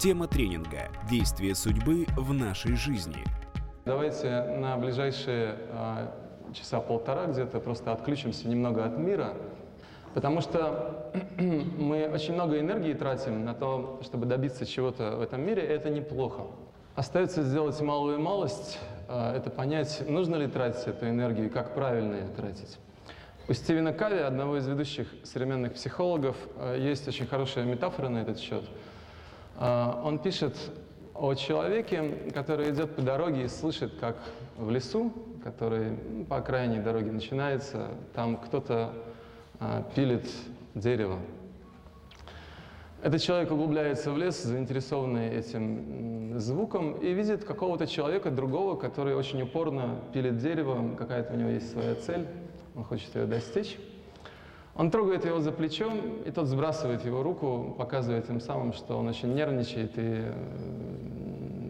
Тема тренинга «Действие судьбы в нашей жизни». Давайте на ближайшие э, часа полтора где-то просто отключимся немного от мира, потому что мы очень много энергии тратим на то, чтобы добиться чего-то в этом мире, и это неплохо. Остается сделать малую малость, э, это понять, нужно ли тратить эту энергию, как правильно ее тратить. У Стивена Кави, одного из ведущих современных психологов, э, есть очень хорошая метафора на этот счет. Э, он пишет о человеке, который идет по дороге и слышит, как в лесу, который по окраине дороги начинается, там кто-то пилит дерево. Этот человек углубляется в лес, заинтересованный этим звуком, и видит какого-то человека другого, который очень упорно пилит дерево, какая-то у него есть своя цель, он хочет ее достичь. Он трогает его за плечо, и тот сбрасывает его руку, показывая тем самым, что он очень нервничает, и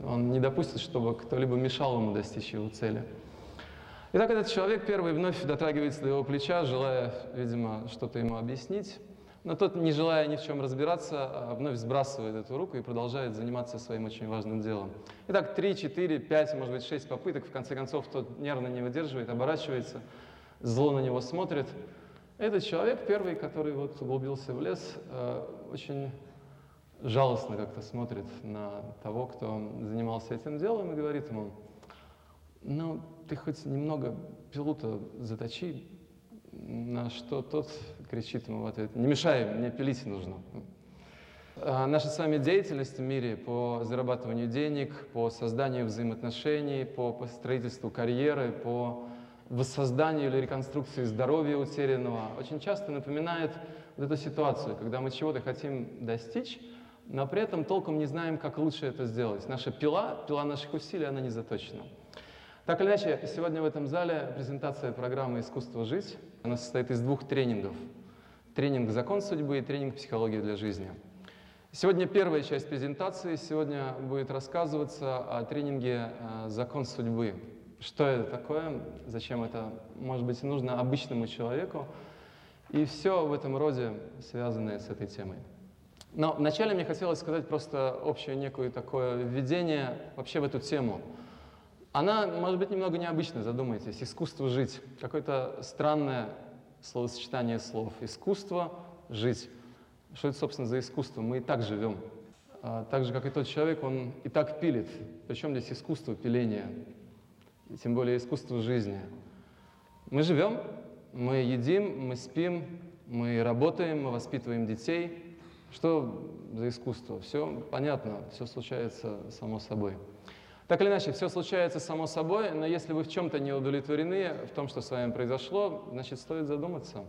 он не допустит, чтобы кто-либо мешал ему достичь его цели. Итак, этот человек первый вновь дотрагивается до его плеча, желая, видимо, что-то ему объяснить. Но тот, не желая ни в чем разбираться, а вновь сбрасывает эту руку и продолжает заниматься своим очень важным делом. Итак, 3, 4, 5, может быть, 6 попыток. В конце концов, тот нервно не выдерживает, оборачивается, зло на него смотрит. Этот человек, первый, который вот углубился в лес, э, очень жалостно как-то смотрит на того, кто занимался этим делом, и говорит ему, ну, ты хоть немного пилу-то заточи, на что тот кричит ему в ответ, не мешай, мне пилить нужно. А наша с вами деятельность в мире по зарабатыванию денег, по созданию взаимоотношений, по строительству карьеры, по воссозданию или реконструкции здоровья утерянного очень часто напоминает вот эту ситуацию, когда мы чего-то хотим достичь, но при этом толком не знаем, как лучше это сделать. Наша пила, пила наших усилий, она не заточена. Так или иначе, сегодня в этом зале презентация программы «Искусство жить». Она состоит из двух тренингов. Тренинг «Закон судьбы» и тренинг «Психология для жизни». Сегодня первая часть презентации. Сегодня будет рассказываться о тренинге э, «Закон судьбы». Что это такое, зачем это, может быть, нужно обычному человеку. И все в этом роде, связанное с этой темой. Но вначале мне хотелось сказать просто общее некое такое введение вообще в эту тему – она, может быть, немного необычная, задумайтесь. Искусство жить. Какое-то странное словосочетание слов. Искусство жить. Что это, собственно, за искусство? Мы и так живем. А, так же, как и тот человек, он и так пилит. Причем здесь искусство пиления, тем более искусство жизни. Мы живем, мы едим, мы спим, мы работаем, мы воспитываем детей. Что за искусство? Все понятно, все случается само собой. Так или иначе, все случается само собой, но если вы в чем-то не удовлетворены, в том, что с вами произошло, значит, стоит задуматься.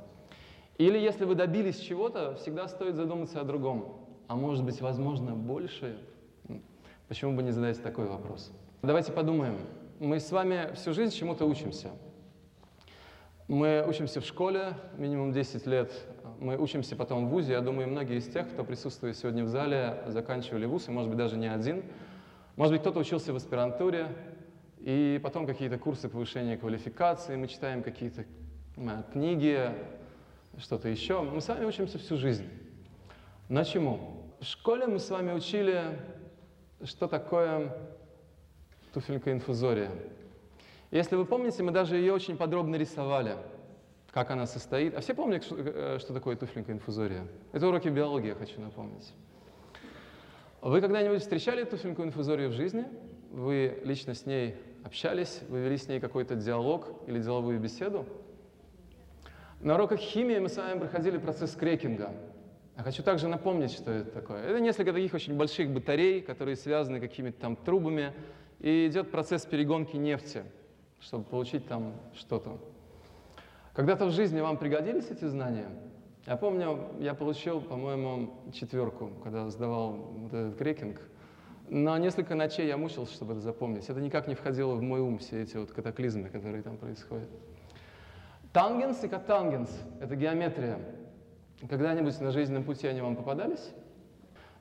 Или если вы добились чего-то, всегда стоит задуматься о другом. А может быть, возможно, больше? Почему бы не задать такой вопрос? Давайте подумаем. Мы с вами всю жизнь чему-то учимся. Мы учимся в школе минимум 10 лет, мы учимся потом в ВУЗе. Я думаю, многие из тех, кто присутствует сегодня в зале, заканчивали ВУЗ, и, может быть, даже не один – может быть, кто-то учился в аспирантуре, и потом какие-то курсы повышения квалификации, мы читаем какие-то э, книги, что-то еще. Мы с вами учимся всю жизнь. На чему? В школе мы с вами учили, что такое туфелька инфузория. Если вы помните, мы даже ее очень подробно рисовали, как она состоит. А все помнят, что, э, такое туфелька инфузория? Это уроки биологии, я хочу напомнить. Вы когда-нибудь встречали туфельку инфузорию в жизни? Вы лично с ней общались, вы вели с ней какой-то диалог или деловую беседу? На уроках химии мы с вами проходили процесс крекинга. Я хочу также напомнить, что это такое. Это несколько таких очень больших батарей, которые связаны какими-то там трубами, и идет процесс перегонки нефти, чтобы получить там что-то. Когда-то в жизни вам пригодились эти знания? Я помню, я получил, по-моему, четверку, когда сдавал вот этот крекинг. На несколько ночей я мучился, чтобы это запомнить. Это никак не входило в мой ум, все эти вот катаклизмы, которые там происходят. Тангенс и котангенс — это геометрия. Когда-нибудь на жизненном пути они вам попадались?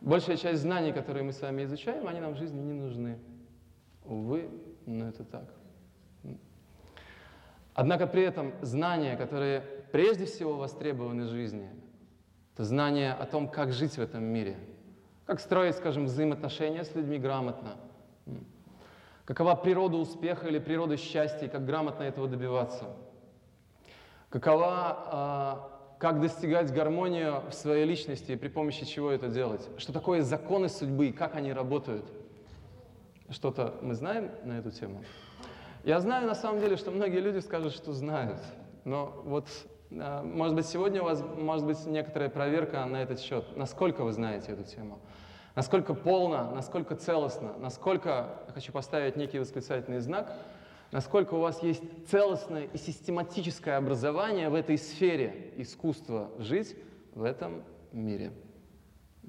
Большая часть знаний, которые мы с вами изучаем, они нам в жизни не нужны. Увы, но это так. Однако при этом знания, которые прежде всего востребованы жизни, это знание о том, как жить в этом мире. Как строить, скажем, взаимоотношения с людьми грамотно. Какова природа успеха или природа счастья, и как грамотно этого добиваться. Какова, а, как достигать гармонию в своей личности и при помощи чего это делать. Что такое законы судьбы и как они работают. Что-то мы знаем на эту тему? Я знаю на самом деле, что многие люди скажут, что знают. Но вот, а, может быть, сегодня у вас может быть некоторая проверка на этот счет. Насколько вы знаете эту тему? Насколько полно, насколько целостно, насколько, я хочу поставить некий восклицательный знак, насколько у вас есть целостное и систематическое образование в этой сфере искусства жить в этом мире.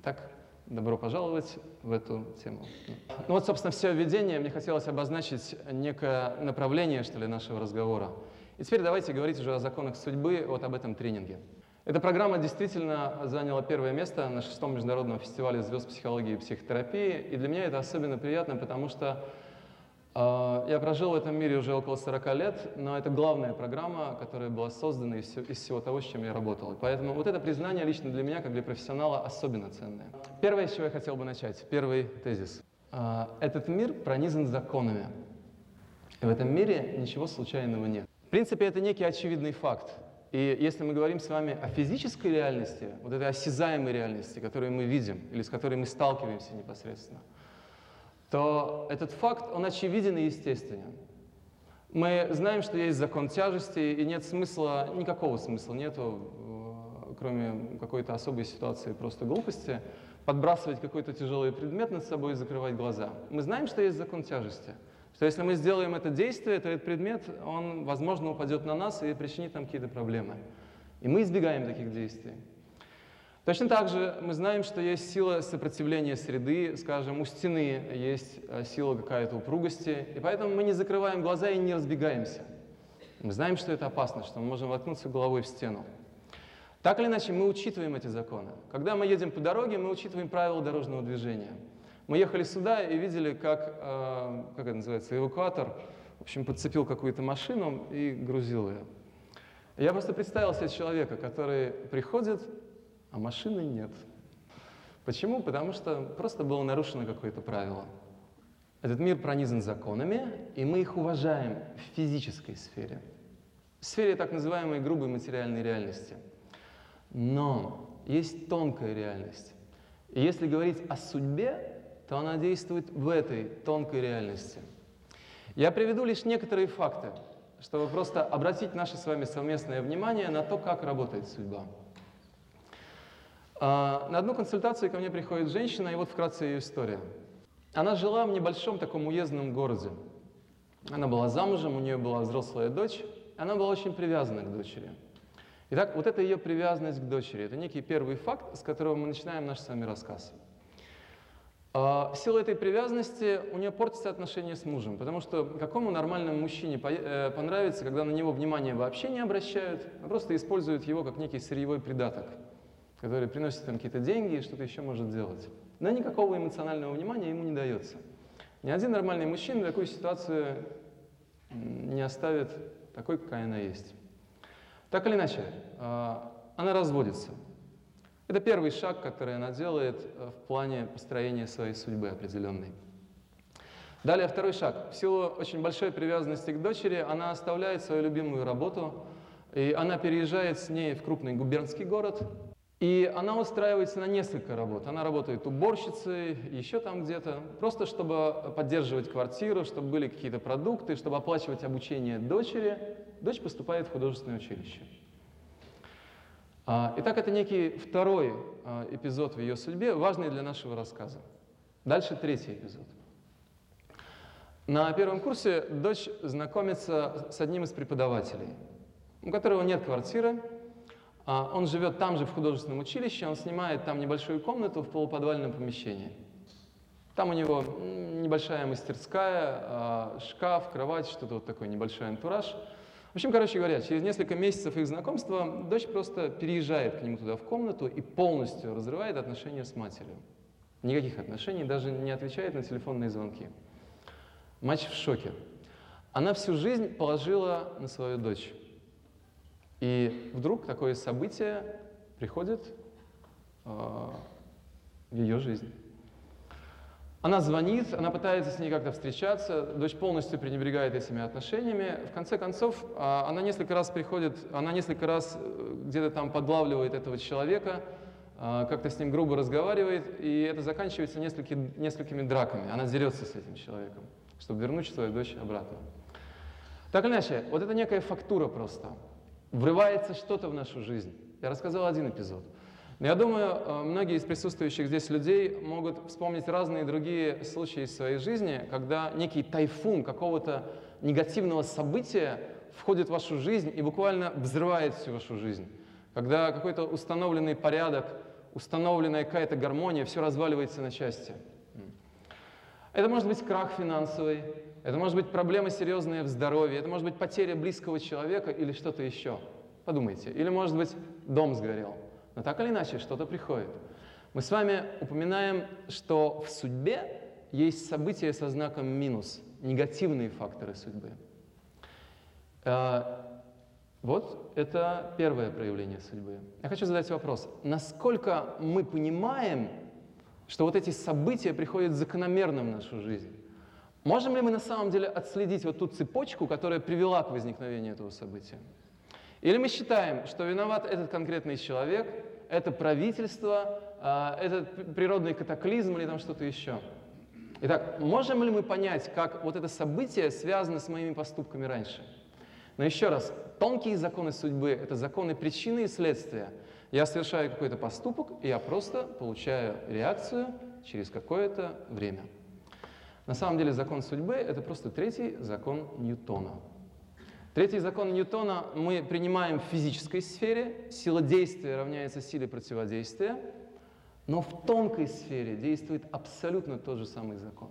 Так, добро пожаловать в эту тему. Ну вот, собственно, все введение. Мне хотелось обозначить некое направление, что ли, нашего разговора. И теперь давайте говорить уже о законах судьбы, вот об этом тренинге. Эта программа действительно заняла первое место на шестом международном фестивале звезд психологии и психотерапии. И для меня это особенно приятно, потому что я прожил в этом мире уже около 40 лет, но это главная программа, которая была создана из, всего того, с чем я работал. Поэтому вот это признание лично для меня, как для профессионала, особенно ценное. Первое, с чего я хотел бы начать, первый тезис. Э, этот мир пронизан законами. И в этом мире ничего случайного нет. В принципе, это некий очевидный факт. И если мы говорим с вами о физической реальности, вот этой осязаемой реальности, которую мы видим или с которой мы сталкиваемся непосредственно, то этот факт, он очевиден и естественен. Мы знаем, что есть закон тяжести, и нет смысла, никакого смысла нету, э, кроме какой-то особой ситуации просто глупости, подбрасывать какой-то тяжелый предмет над собой и закрывать глаза. Мы знаем, что есть закон тяжести – что если мы сделаем это действие, то этот предмет, он, возможно, упадет на нас и причинит нам какие-то проблемы. И мы избегаем таких действий. Точно так же мы знаем, что есть сила сопротивления среды, скажем, у стены есть э, сила какая-то упругости, и поэтому мы не закрываем глаза и не разбегаемся. Мы знаем, что это опасно, что мы можем воткнуться головой в стену. Так или иначе, мы учитываем эти законы. Когда мы едем по дороге, мы учитываем правила дорожного движения. Мы ехали сюда и видели, как, э, как это называется, эвакуатор, в общем, подцепил какую-то машину и грузил ее. Я просто представил себе человека, который приходит, а машины нет. Почему? Потому что просто было нарушено какое-то правило. Этот мир пронизан законами, и мы их уважаем в физической сфере, в сфере так называемой грубой материальной реальности. Но есть тонкая реальность. И если говорить о судьбе, то она действует в этой тонкой реальности. Я приведу лишь некоторые факты, чтобы просто обратить наше с вами совместное внимание на то, как работает судьба. А, на одну консультацию ко мне приходит женщина, и вот вкратце ее история. Она жила в небольшом таком уездном городе. Она была замужем, у нее была взрослая дочь, она была очень привязана к дочери. Итак, вот это ее привязанность к дочери. Это некий первый факт, с которого мы начинаем наш с вами рассказ. А, в силу этой привязанности у нее портятся отношения с мужем, потому что какому нормальному мужчине э, понравится, когда на него внимание вообще не обращают, а просто используют его как некий сырьевой придаток, который приносит им какие-то деньги и что-то еще может делать. Но никакого эмоционального внимания ему не дается. Ни один нормальный мужчина такую ситуацию не оставит такой, какая она есть. Так или иначе, а, она разводится. Это первый шаг, который она делает э, в плане построения своей судьбы определенной. Далее второй шаг. В силу очень большой привязанности к дочери она оставляет свою любимую работу, и она переезжает с ней в крупный губернский город, и она устраивается на несколько работ. Она работает уборщицей, еще там где-то, просто чтобы поддерживать квартиру, чтобы были какие-то продукты, чтобы оплачивать обучение дочери. Дочь поступает в художественное училище. А, итак, это некий второй а, эпизод в ее судьбе, важный для нашего рассказа. Дальше третий эпизод. На первом курсе дочь знакомится с одним из преподавателей, у которого нет квартиры. А, он живет там же в художественном училище, он снимает там небольшую комнату в полуподвальном помещении. Там у него небольшая мастерская, шкаф, кровать, что-то вот такой небольшой антураж – в общем, короче говоря, через несколько месяцев их знакомства дочь просто переезжает к нему туда в комнату и полностью разрывает отношения с матерью. Никаких отношений, даже не отвечает на телефонные звонки. Мать в шоке. Она всю жизнь положила на свою дочь. И вдруг такое событие приходит э, в ее жизнь. Она звонит, она пытается с ней как-то встречаться, дочь полностью пренебрегает этими отношениями. В конце концов, а, она несколько раз приходит, она несколько раз э, где-то там подлавливает этого человека, а, как-то с ним грубо разговаривает, и это заканчивается несколькими, несколькими драками. Она дерется с этим человеком, чтобы вернуть свою дочь обратно. Так или иначе, вот это некая фактура просто. Врывается что-то в нашу жизнь. Я рассказал один эпизод. Но я думаю, э, многие из присутствующих здесь людей могут вспомнить разные другие случаи из своей жизни, когда некий тайфун какого-то негативного события входит в вашу жизнь и буквально взрывает всю вашу жизнь. Когда какой-то установленный порядок, установленная какая-то гармония, все разваливается на части. Это может быть крах финансовый, это может быть проблема серьезная в здоровье, это может быть потеря близкого человека или что-то еще. Подумайте. Или, может быть, дом сгорел. Но так или иначе, что-то приходит. Мы с вами упоминаем, что в судьбе есть события со знаком минус, негативные факторы судьбы. Э, вот это первое проявление судьбы. Я хочу задать вопрос. Насколько мы понимаем, что вот эти события приходят закономерно в нашу жизнь? Можем ли мы на самом деле отследить вот ту цепочку, которая привела к возникновению этого события? Или мы считаем, что виноват этот конкретный человек, это правительство, а, этот природный катаклизм или там что-то еще? Итак, можем ли мы понять, как вот это событие связано с моими поступками раньше? Но еще раз, тонкие законы судьбы — это законы причины и следствия. Я совершаю какой-то поступок, и я просто получаю реакцию через какое-то время. На самом деле закон судьбы — это просто третий закон Ньютона. Третий закон Ньютона мы принимаем в физической сфере. Сила действия равняется силе противодействия. Но в тонкой сфере действует абсолютно тот же самый закон.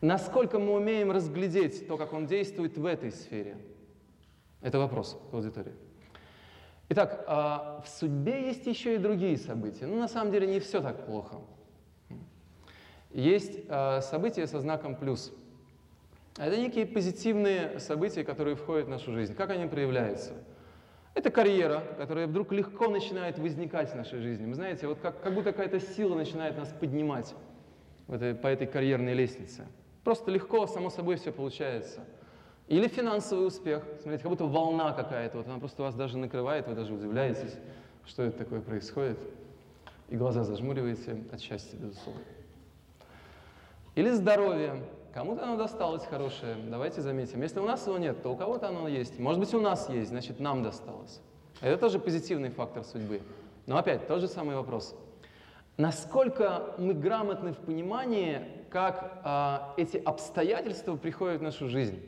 Насколько мы умеем разглядеть то, как он действует в этой сфере? Это вопрос к аудитории. Итак, а, в судьбе есть еще и другие события. Ну, на самом деле, не все так плохо. Есть э, события со знаком плюс. Это некие позитивные события, которые входят в нашу жизнь. Как они проявляются? Это карьера, которая вдруг легко начинает возникать в нашей жизни. Вы знаете, вот как, как будто какая-то сила начинает нас поднимать этой, по этой карьерной лестнице. Просто легко, само собой все получается. Или финансовый успех. Смотрите, как будто волна какая-то, вот она просто вас даже накрывает, вы даже удивляетесь, что это такое происходит. И глаза зажмуриваете от счастья, безусловно. Или здоровье. Кому-то оно досталось хорошее, давайте заметим. Если у нас его нет, то у кого-то оно есть. Может быть, у нас есть, значит, нам досталось. Это тоже позитивный фактор судьбы. Но опять, тот же самый вопрос. Насколько мы грамотны в понимании, как а, эти обстоятельства приходят в нашу жизнь?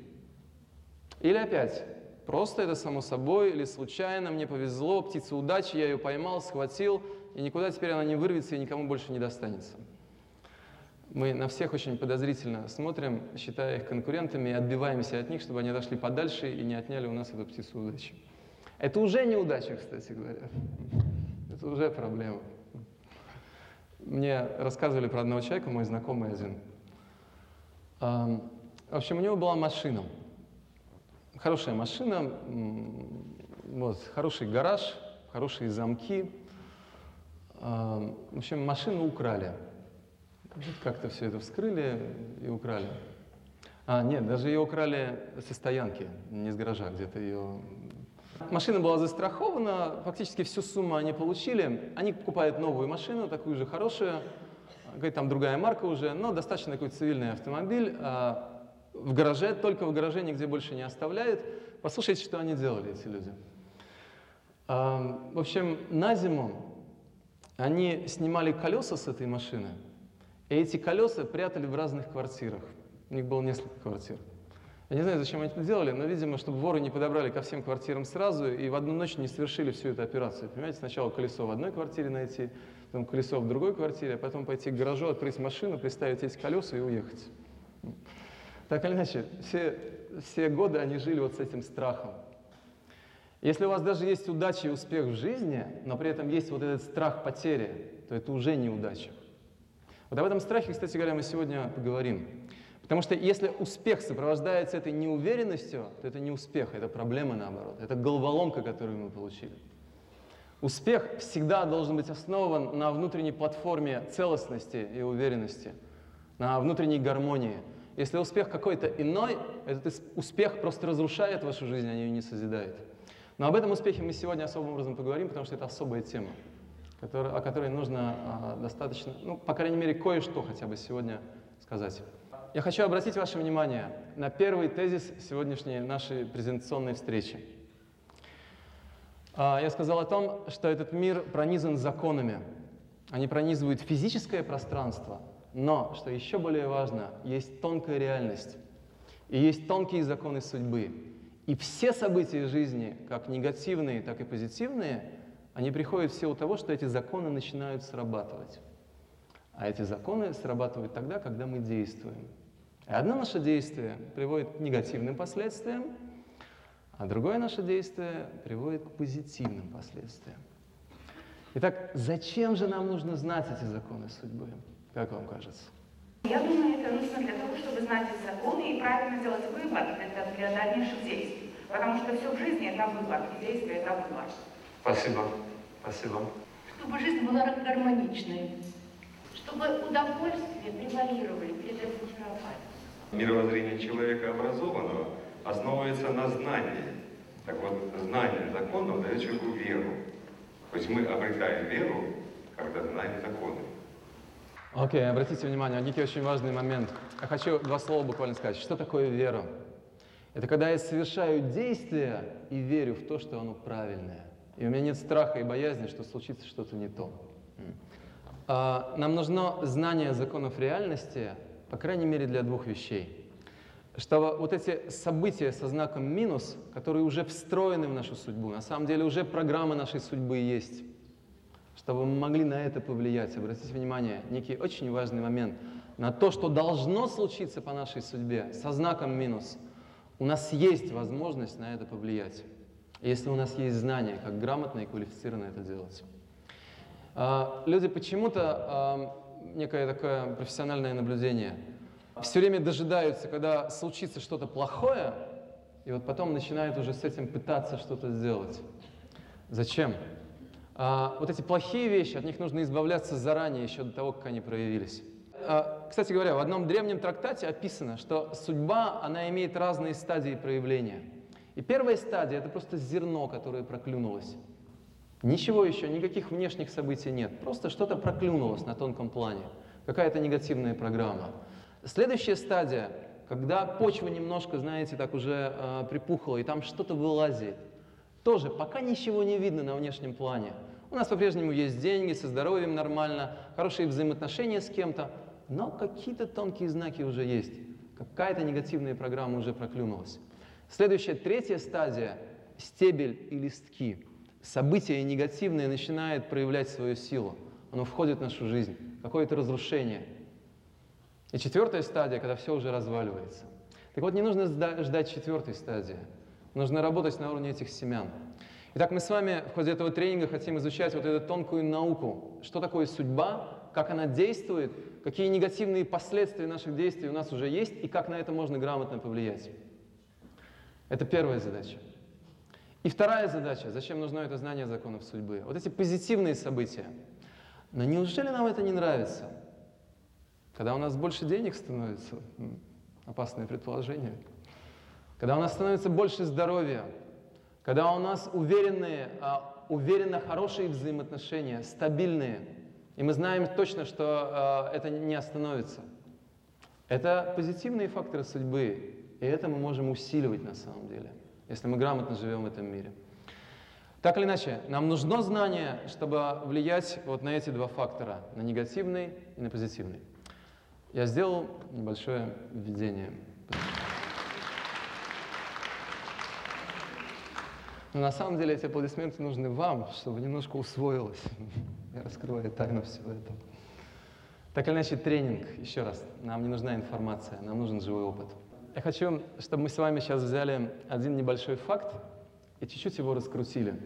Или опять, просто это само собой, или случайно, мне повезло, птица удачи, я ее поймал, схватил, и никуда теперь она не вырвется и никому больше не достанется. Мы на всех очень подозрительно смотрим, считая их конкурентами, и отбиваемся от них, чтобы они отошли подальше и не отняли у нас эту птицу удачи. Это уже неудача, кстати говоря. Это уже проблема. Мне рассказывали про одного человека, мой знакомый один. В общем, у него была машина. Хорошая машина, вот, хороший гараж, хорошие замки. В общем, машину украли. Как-то все это вскрыли и украли. А, нет, даже ее украли со стоянки, не с гаража, где-то ее... Машина была застрахована, фактически всю сумму они получили. Они покупают новую машину, такую же хорошую, говорит, там другая марка уже, но достаточно такой цивильный автомобиль. А в гараже, только в гараже нигде больше не оставляет. Послушайте, что они делали, эти люди. А, в общем, на зиму они снимали колеса с этой машины, и эти колеса прятали в разных квартирах. У них было несколько квартир. Я не знаю, зачем они это делали, но, видимо, чтобы воры не подобрали ко всем квартирам сразу и в одну ночь не совершили всю эту операцию. Понимаете, сначала колесо в одной квартире найти, потом колесо в другой квартире, а потом пойти к гаражу, открыть машину, приставить эти колеса и уехать. Так или иначе, все, все годы они жили вот с этим страхом. Если у вас даже есть удача и успех в жизни, но при этом есть вот этот страх потери, то это уже неудача. Вот об этом страхе, кстати говоря, мы сегодня поговорим. Потому что если успех сопровождается этой неуверенностью, то это не успех, это проблема наоборот. Это головоломка, которую мы получили. Успех всегда должен быть основан на внутренней платформе целостности и уверенности. на внутренней гармонии. Если успех какой-то иной, этот успех просто разрушает вашу жизнь, а не созидает. Но об этом успехе мы сегодня особым образом поговорим, потому что это особая тема, которая, о которой нужно а, достаточно, ну, по крайней мере, кое-что хотя бы сегодня сказать. Я хочу обратить ваше внимание на первый тезис сегодняшней нашей презентационной встречи. А, я сказал о том, что этот мир пронизан законами. Они пронизывают физическое пространство, но, что еще более важно, есть тонкая реальность. И есть тонкие законы судьбы. И все события жизни, как негативные, так и позитивные, они приходят в силу того, что эти законы начинают срабатывать. А эти законы срабатывают тогда, когда мы действуем. И одно наше действие приводит к негативным последствиям, а другое наше действие приводит к позитивным последствиям. Итак, зачем же нам нужно знать эти законы судьбы? Как вам кажется? Я думаю, это нужно для того, чтобы знать эти законы и правильно сделать выбор для, для дальнейших действий. Потому что все в жизни это выбор, и действие это выбор. Спасибо. Спасибо. Чтобы жизнь была гармоничной, чтобы удовольствие превалировали перед разочарованием. Мировоззрение человека образованного основывается на знании. Так вот, знание законов дает человеку веру. То есть мы обретаем веру, когда знаем законы. Окей, okay, обратите внимание, некий очень важный момент. Я хочу два слова буквально сказать. Что такое вера? Это когда я совершаю действие и верю в то, что оно правильное. И у меня нет страха и боязни, что случится что-то не то. А, нам нужно знание законов реальности, по крайней мере, для двух вещей. Чтобы вот эти события со знаком минус, которые уже встроены в нашу судьбу, на самом деле уже программа нашей судьбы есть, чтобы мы могли на это повлиять. Обратите внимание, некий очень важный момент на то, что должно случиться по нашей судьбе со знаком минус. У нас есть возможность на это повлиять, если у нас есть знания, как грамотно и квалифицированно это делать. А, люди почему-то а, некое такое профессиональное наблюдение. Все время дожидаются, когда случится что-то плохое, и вот потом начинают уже с этим пытаться что-то сделать. Зачем? А, вот эти плохие вещи, от них нужно избавляться заранее, еще до того, как они проявились. Кстати говоря, в одном древнем трактате описано, что судьба, она имеет разные стадии проявления. И первая стадия – это просто зерно, которое проклюнулось. Ничего еще, никаких внешних событий нет. Просто что-то проклюнулось на тонком плане. Какая-то негативная программа. Следующая стадия, когда почва немножко, знаете, так уже э, припухла, и там что-то вылазит. Тоже пока ничего не видно на внешнем плане. У нас по-прежнему есть деньги, со здоровьем нормально, хорошие взаимоотношения с кем-то, но какие-то тонкие знаки уже есть. Какая-то негативная программа уже проклюнулась. Следующая, третья стадия – стебель и листки событие негативное начинает проявлять свою силу. Оно входит в нашу жизнь, какое-то разрушение. И четвертая стадия, когда все уже разваливается. Так вот, не нужно ждать четвертой стадии. Нужно работать на уровне этих семян. Итак, мы с вами в ходе этого тренинга хотим изучать вот эту тонкую науку. Что такое судьба, как она действует, какие негативные последствия наших действий у нас уже есть и как на это можно грамотно повлиять. Это первая задача. И вторая задача, зачем нужно это знание законов судьбы? Вот эти позитивные события. Но неужели нам это не нравится? Когда у нас больше денег становится, опасное предположение, когда у нас становится больше здоровья, когда у нас уверенные, а, уверенно хорошие взаимоотношения, стабильные, и мы знаем точно, что а, это не остановится. Это позитивные факторы судьбы, и это мы можем усиливать на самом деле если мы грамотно живем в этом мире. Так или иначе, нам нужно знание, чтобы влиять вот на эти два фактора, на негативный и на позитивный. Я сделал небольшое введение. Но на самом деле эти аплодисменты нужны вам, чтобы немножко усвоилось. Я раскрываю тайну всего этого. Так или иначе, тренинг, еще раз, нам не нужна информация, нам нужен живой опыт. Я хочу, чтобы мы с вами сейчас взяли один небольшой факт и чуть-чуть его раскрутили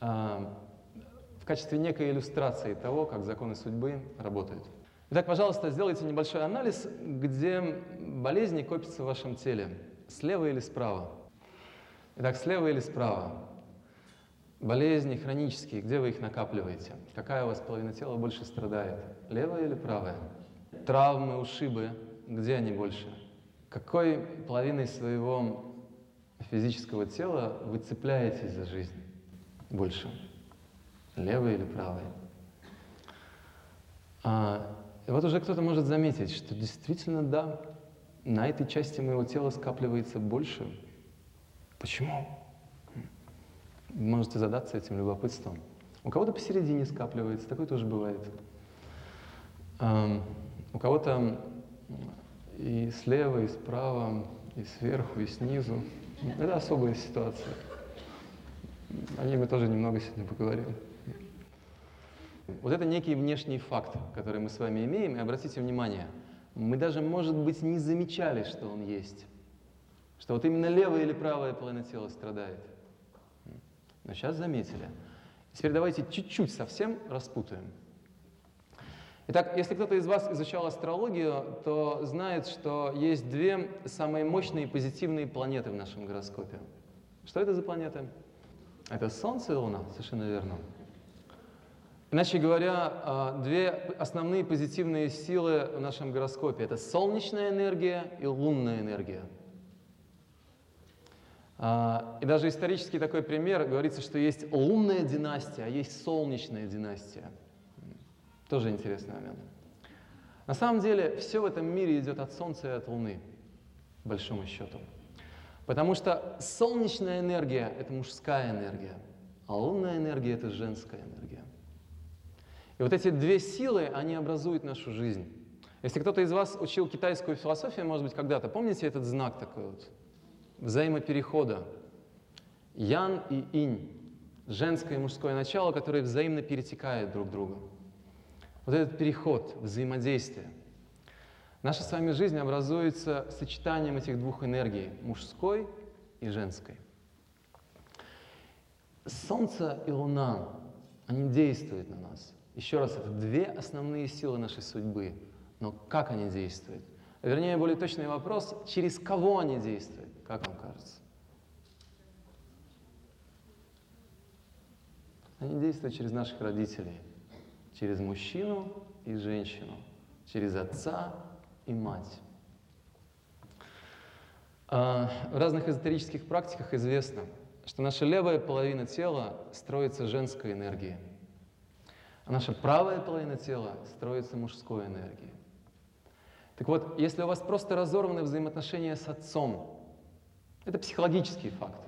а, в качестве некой иллюстрации того, как законы судьбы работают. Итак, пожалуйста, сделайте небольшой анализ, где болезни копятся в вашем теле, слева или справа. Итак, слева или справа. Болезни хронические, где вы их накапливаете? Какая у вас половина тела больше страдает? Левая или правая? Травмы, ушибы, где они больше? Какой половиной своего физического тела вы цепляетесь за жизнь больше? Левой или правой? А, и вот уже кто-то может заметить, что действительно да, на этой части моего тела скапливается больше. Почему? Можете задаться этим любопытством. У кого-то посередине скапливается, такое тоже бывает. У кого-то и слева, и справа, и сверху, и снизу. Это особая ситуация. О ней мы тоже немного сегодня поговорим. Вот это некий внешний факт, который мы с вами имеем, и обратите внимание, мы даже, может быть, не замечали, что он есть, что вот именно левая или правая половина тела страдает. Но сейчас заметили. Теперь давайте чуть-чуть совсем распутаем. Итак, если кто-то из вас изучал астрологию, то знает, что есть две самые мощные позитивные планеты в нашем гороскопе. Что это за планеты? Это Солнце и Луна, совершенно верно. Иначе говоря, а, две основные позитивные силы в нашем гороскопе – это солнечная энергия и лунная энергия – а, и даже исторический такой пример, говорится, что есть лунная династия, а есть солнечная династия. Тоже интересный момент. На самом деле все в этом мире идет от Солнца и от Луны, большому счету. Потому что солнечная энергия – это мужская энергия, а лунная энергия – это женская энергия. И вот эти две силы, они образуют нашу жизнь. Если кто-то из вас учил китайскую философию, может быть, когда-то, помните этот знак такой вот? взаимоперехода. Ян и инь, женское и мужское начало, которые взаимно перетекают друг друга. Вот этот переход, взаимодействие. Наша с вами жизнь образуется сочетанием этих двух энергий, мужской и женской. Солнце и Луна, они действуют на нас. Еще раз, это две основные силы нашей судьбы. Но как они действуют? Вернее, более точный вопрос, через кого они действуют? Как вам кажется? Они действуют через наших родителей, через мужчину и женщину, через отца и мать. А, в разных эзотерических практиках известно, что наша левая половина тела строится женской энергией, а наша правая половина тела строится мужской энергией. Так вот, если у вас просто разорваны взаимоотношения с отцом, это психологический факт.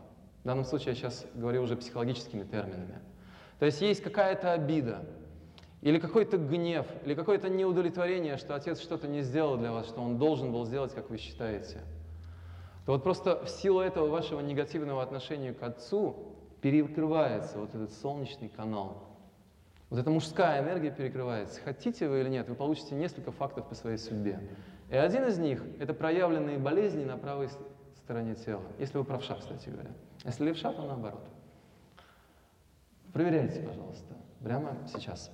В данном случае я сейчас говорю уже психологическими терминами. То есть есть какая-то обида, или какой-то гнев, или какое-то неудовлетворение, что отец что-то не сделал для вас, что он должен был сделать, как вы считаете. То вот просто в силу этого вашего негативного отношения к отцу перекрывается вот этот солнечный канал. Вот эта мужская энергия перекрывается. Хотите вы или нет, вы получите несколько фактов по своей судьбе. И один из них – это проявленные болезни на правой стороне тела. Если вы правша, кстати говоря. Если левша, то наоборот. Проверяйте, пожалуйста, прямо сейчас.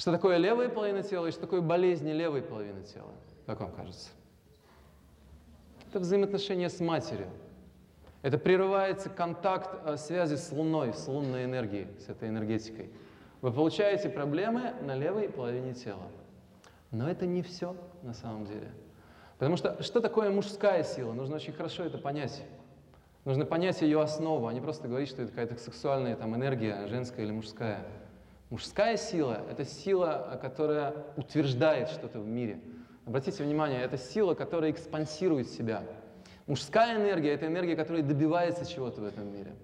Что такое левая половина тела и что такое болезни левой половины тела? Как вам кажется? Это взаимоотношения с матерью. Это прерывается контакт э, связи с Луной, с лунной энергией, с этой энергетикой. Вы получаете проблемы на левой половине тела. Но это не все на самом деле. Потому что что такое мужская сила? Нужно очень хорошо это понять. Нужно понять ее основу, а не просто говорить, что это какая-то сексуальная там, энергия, женская или мужская. Мужская сила — это сила, которая утверждает что-то в мире. Обратите внимание, это сила, которая экспансирует себя. Мужская энергия — это энергия, которая добивается чего-то в этом мире.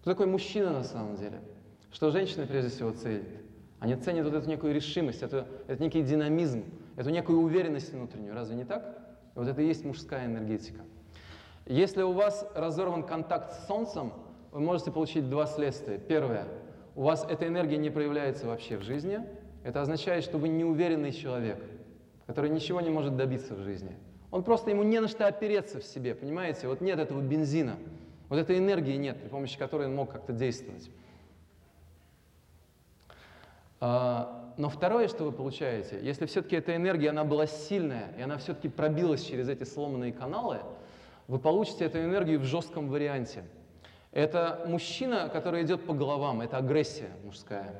Кто такой мужчина на самом деле? Что женщины прежде всего ценят? Они ценят вот эту некую решимость, это, это некий динамизм, эту некую уверенность внутреннюю. Разве не так? Вот это и есть мужская энергетика. Если у вас разорван контакт с Солнцем, вы можете получить два следствия. Первое. У вас эта энергия не проявляется вообще в жизни. Это означает, что вы неуверенный человек, который ничего не может добиться в жизни. Он просто, ему не на что опереться в себе, понимаете? Вот нет этого бензина, вот этой энергии нет, при помощи которой он мог как-то действовать. А, но второе, что вы получаете, если все-таки эта энергия, она была сильная, и она все-таки пробилась через эти сломанные каналы, вы получите эту энергию в жестком варианте. Это мужчина, который идет по головам, это агрессия мужская.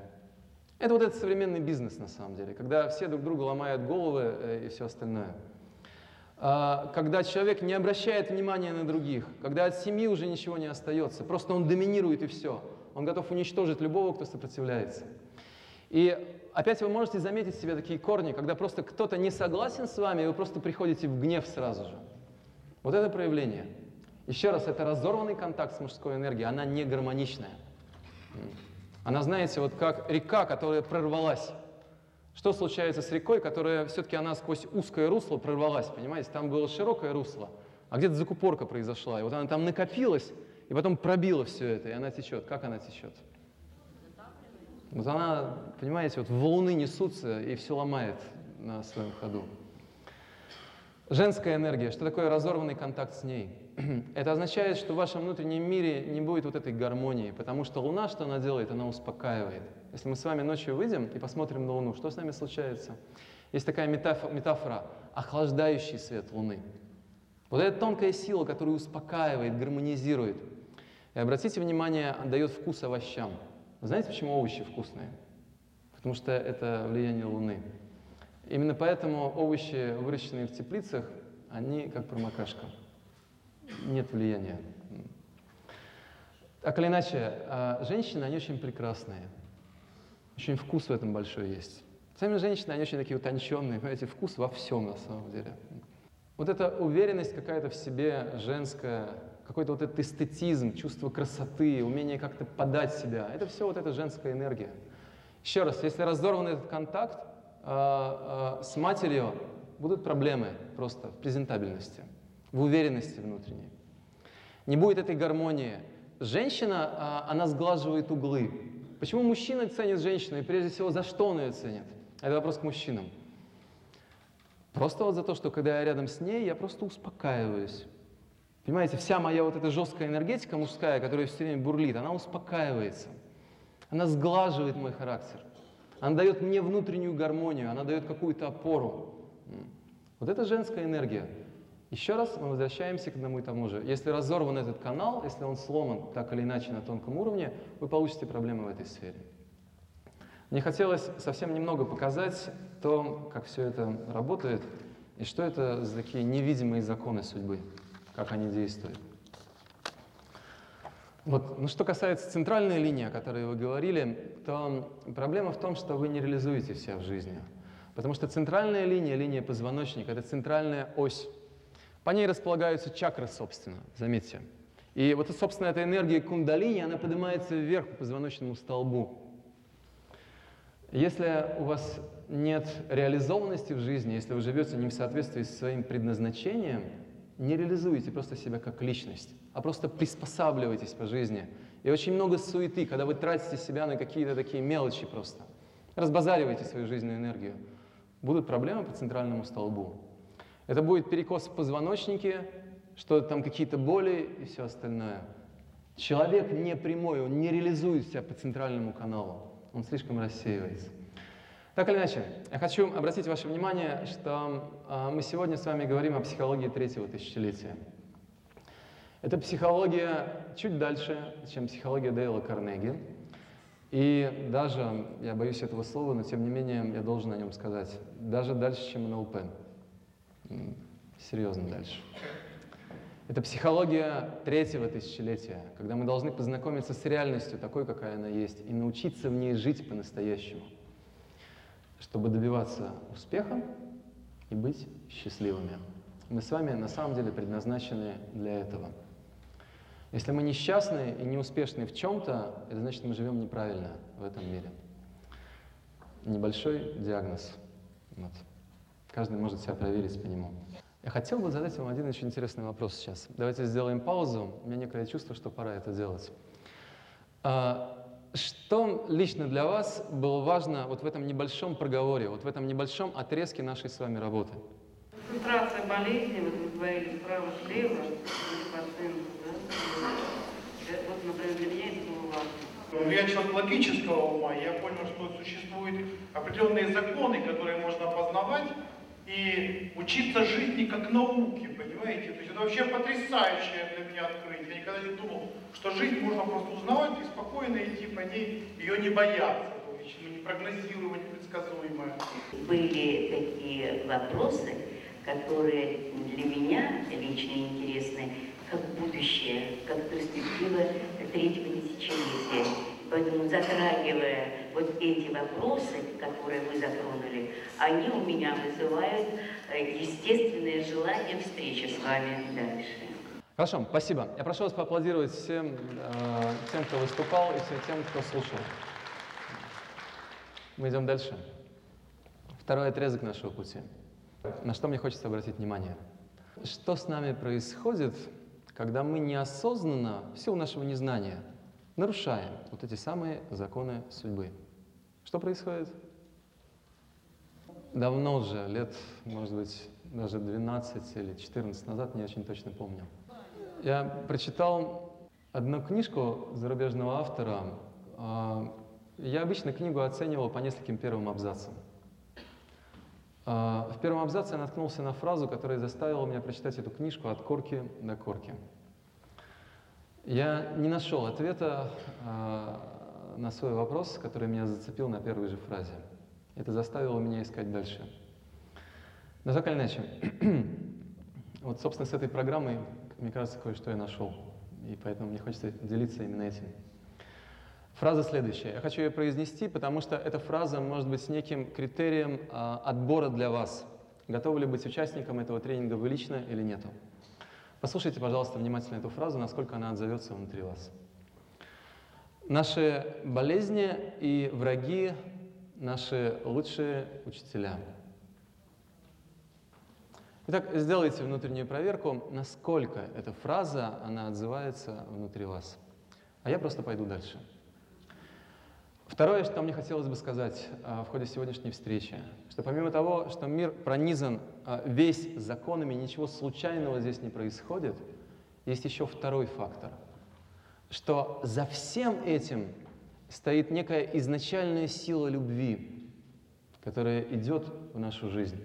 Это вот этот современный бизнес на самом деле, когда все друг другу ломают головы э, и все остальное. А, Когда человек не обращает внимания на других, когда от семьи уже ничего не остается, просто он доминирует и все. Он готов уничтожить любого, кто сопротивляется. И опять вы можете заметить в себе такие корни, когда просто кто-то не согласен с вами, и вы просто приходите в гнев сразу же. Вот это проявление. Еще раз, это разорванный контакт с мужской энергией, она не гармоничная. Она, знаете, вот как река, которая прорвалась. Что случается с рекой, которая все-таки она сквозь узкое русло прорвалась, понимаете? Там было широкое русло, а где-то закупорка произошла. И вот она там накопилась, и потом пробила все это, и она течет. Как она течет? Вот она, понимаете, вот волны несутся и все ломает на своем ходу. Женская энергия. Что такое разорванный контакт с ней? Это означает, что в вашем внутреннем мире не будет вот этой гармонии, потому что Луна, что она делает, она успокаивает. Если мы с вами ночью выйдем и посмотрим на Луну, что с нами случается? Есть такая метафора, метафора охлаждающий свет Луны. Вот эта тонкая сила, которая успокаивает, гармонизирует. И обратите внимание, дает вкус овощам. Вы знаете, почему овощи вкусные? Потому что это влияние Луны. Именно поэтому овощи, выращенные в теплицах, они как промокашка. Нет влияния. Так или иначе, а, женщины, они очень прекрасные. Очень вкус в этом большой есть. Сами женщины, они очень такие утонченные, понимаете, вкус во всем на самом деле. Вот эта уверенность какая-то в себе женская, какой-то вот этот эстетизм, чувство красоты, умение как-то подать себя, это все вот эта женская энергия. Еще раз, если разорван этот контакт э, э, с матерью, будут проблемы просто в презентабельности, в уверенности внутренней. Не будет этой гармонии. Женщина, а, она сглаживает углы. Почему мужчина ценит женщину? И прежде всего, за что он ее ценит? Это вопрос к мужчинам. Просто вот за то, что когда я рядом с ней, я просто успокаиваюсь. Понимаете, вся моя вот эта жесткая энергетика мужская, которая все время бурлит, она успокаивается. Она сглаживает мой характер. Она дает мне внутреннюю гармонию, она дает какую-то опору. Вот это женская энергия. Еще раз мы возвращаемся к одному и тому же. Если разорван этот канал, если он сломан так или иначе на тонком уровне, вы получите проблемы в этой сфере. Мне хотелось совсем немного показать то, как все это работает, и что это за такие невидимые законы судьбы, как они действуют. Вот. Ну, что касается центральной линии, о которой вы говорили, то проблема в том, что вы не реализуете себя в жизни. Потому что центральная линия, линия позвоночника, это центральная ось. По ней располагаются чакры, собственно, заметьте. И вот, собственно, эта энергия кундалини, она поднимается вверх по позвоночному столбу. Если у вас нет реализованности в жизни, если вы живете не в соответствии со своим предназначением, не реализуете просто себя как личность, а просто приспосабливаетесь по жизни. И очень много суеты, когда вы тратите себя на какие-то такие мелочи просто. Разбазариваете свою жизненную энергию. Будут проблемы по центральному столбу. Это будет перекос в позвоночнике, что там какие-то боли и все остальное. Человек не прямой, он не реализует себя по центральному каналу, он слишком рассеивается. Так или иначе, я хочу обратить ваше внимание, что э, мы сегодня с вами говорим о психологии третьего тысячелетия. Это психология чуть дальше, чем психология Дейла Карнеги. И даже, я боюсь этого слова, но тем не менее я должен о нем сказать, даже дальше, чем НЛП. Серьезно дальше. Это психология третьего тысячелетия, когда мы должны познакомиться с реальностью такой, какая она есть, и научиться в ней жить по-настоящему, чтобы добиваться успеха и быть счастливыми. Мы с вами на самом деле предназначены для этого. Если мы несчастны и неуспешны в чем-то, это значит, мы живем неправильно в этом мире. Небольшой диагноз. Вот. Каждый может себя проверить по нему. Я хотел бы задать вам один очень интересный вопрос сейчас. Давайте сделаем паузу. У меня некое чувство, что пора это делать. А, Что лично для вас было важно вот в этом небольшом проговоре, вот в этом небольшом отрезке нашей с вами работы? Концентрация болезни, вот вы говорили да? Это Вот, например, для меня это было важно. Я человек логического ума, я понял, что существуют определенные законы, которые можно познавать и учиться жизни как науке, понимаете? То есть это вообще потрясающее для меня открытие. Я никогда не думал, что жизнь можно просто узнавать и спокойно идти по ней, ее не бояться. То очень непрогнозируемое, непредсказуемое. Были такие вопросы, которые для меня лично интересны, как будущее, как перспектива третьего тысячелетия. Поэтому, затрагивая вот эти вопросы, которые вы затронули, они у меня вызывают э, естественное желание встречи с вами дальше. Хорошо, спасибо. Я прошу вас поаплодировать всем э, тем, кто выступал, и всем тем, кто слушал. Мы идем дальше. Второй отрезок нашего пути. На что мне хочется обратить внимание? Что с нами происходит, когда мы неосознанно, в силу нашего незнания, нарушаем вот эти самые законы судьбы? Что происходит? Давно уже, лет, может быть, даже 12 или 14 назад, не очень точно помню. Я прочитал одну книжку зарубежного автора. А, Я обычно книгу оценивал по нескольким первым абзацам. А, В первом абзаце я наткнулся на фразу, которая заставила меня прочитать эту книжку от корки до корки. Я не нашел ответа а, на свой вопрос, который меня зацепил на первой же фразе. Это заставило меня искать дальше. Но так или иначе, вот, собственно, с этой программой, мне кажется, кое-что я нашел. И поэтому мне хочется делиться именно этим. Фраза следующая. Я хочу ее произнести, потому что эта фраза может быть неким критерием а, отбора для вас. Готовы ли быть участником этого тренинга вы лично или нету? Послушайте, пожалуйста, внимательно эту фразу, насколько она отзовется внутри вас. Наши болезни и враги – наши лучшие учителя. Итак, сделайте внутреннюю проверку, насколько эта фраза, она отзывается внутри вас. А я просто пойду дальше. Второе, что мне хотелось бы сказать а, в ходе сегодняшней встречи, что помимо того, что мир пронизан а, весь законами, ничего случайного здесь не происходит, есть еще второй фактор, что за всем этим стоит некая изначальная сила любви, которая идет в нашу жизнь.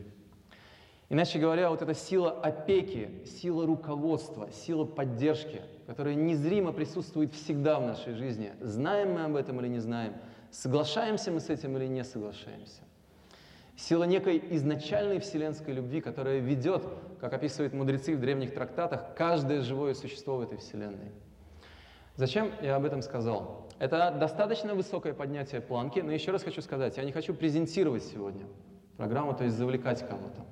Иначе говоря, вот эта сила опеки, сила руководства, сила поддержки, которая незримо присутствует всегда в нашей жизни, знаем мы об этом или не знаем, соглашаемся мы с этим или не соглашаемся. Сила некой изначальной вселенской любви, которая ведет, как описывают мудрецы в древних трактатах, каждое живое существо в этой вселенной. Зачем я об этом сказал? Это достаточно высокое поднятие планки, но еще раз хочу сказать, я не хочу презентировать сегодня программу, то есть завлекать кого-то.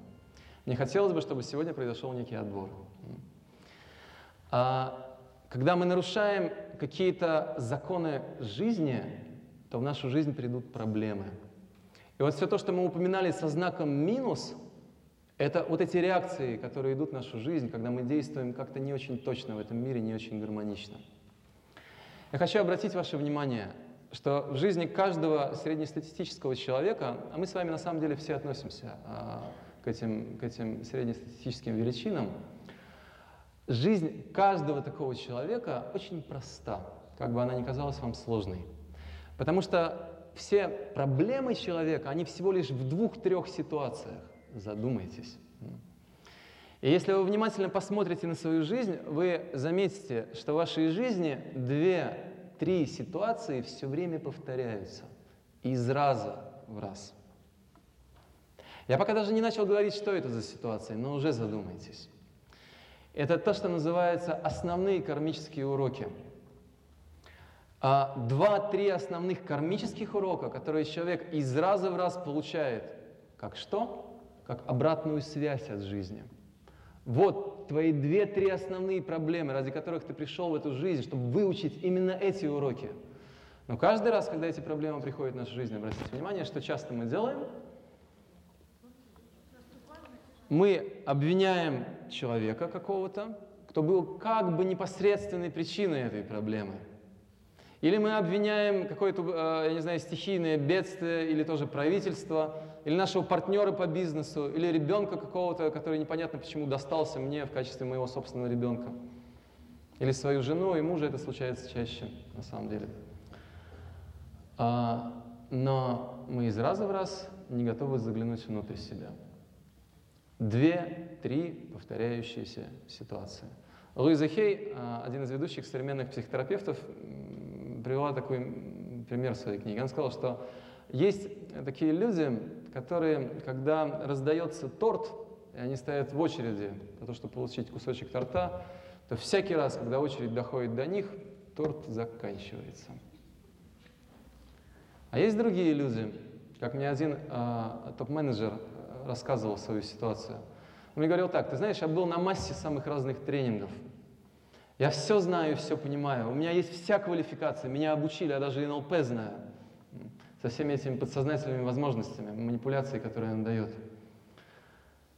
Мне хотелось бы, чтобы сегодня произошел некий отбор. А когда мы нарушаем какие-то законы жизни, то в нашу жизнь придут проблемы. И вот все то, что мы упоминали со знаком минус, это вот эти реакции, которые идут в нашу жизнь, когда мы действуем как-то не очень точно в этом мире, не очень гармонично. Я хочу обратить ваше внимание, что в жизни каждого среднестатистического человека, а мы с вами на самом деле все относимся а, к, этим, к этим среднестатистическим величинам, жизнь каждого такого человека очень проста, как бы она ни казалась вам сложной. Потому что все проблемы человека, они всего лишь в двух-трех ситуациях. Задумайтесь. И если вы внимательно посмотрите на свою жизнь, вы заметите, что в вашей жизни две-три ситуации все время повторяются. Из раза в раз. Я пока даже не начал говорить, что это за ситуации, но уже задумайтесь. Это то, что называется основные кармические уроки. А, два-три основных кармических урока, которые человек из раза в раз получает, как что? Как обратную связь от жизни. Вот твои две-три основные проблемы, ради которых ты пришел в эту жизнь, чтобы выучить именно эти уроки. Но каждый раз, когда эти проблемы приходят в нашу жизнь, обратите внимание, что часто мы делаем, мы обвиняем человека какого-то, кто был как бы непосредственной причиной этой проблемы – или мы обвиняем какое-то, э, я не знаю, стихийное бедствие, или тоже правительство, или нашего партнера по бизнесу, или ребенка какого-то, который непонятно почему достался мне в качестве моего собственного ребенка. Или свою жену и мужа, это случается чаще, на самом деле. А, но мы из раза в раз не готовы заглянуть внутрь себя. Две-три повторяющиеся ситуации. Луиза Хей, а, один из ведущих современных психотерапевтов, привела такой пример в своей книге. Она сказала, что Есть такие люди, которые, когда раздается торт, и они стоят в очереди для того, чтобы получить кусочек торта, то всякий раз, когда очередь доходит до них, торт заканчивается. А есть другие люди, как мне один э, топ-менеджер рассказывал свою ситуацию. Он мне говорил так, ты знаешь, я был на массе самых разных тренингов. Я все знаю, все понимаю. У меня есть вся квалификация, меня обучили, я даже НЛП знаю. Со всеми этими подсознательными возможностями, манипуляцией, которые он дает.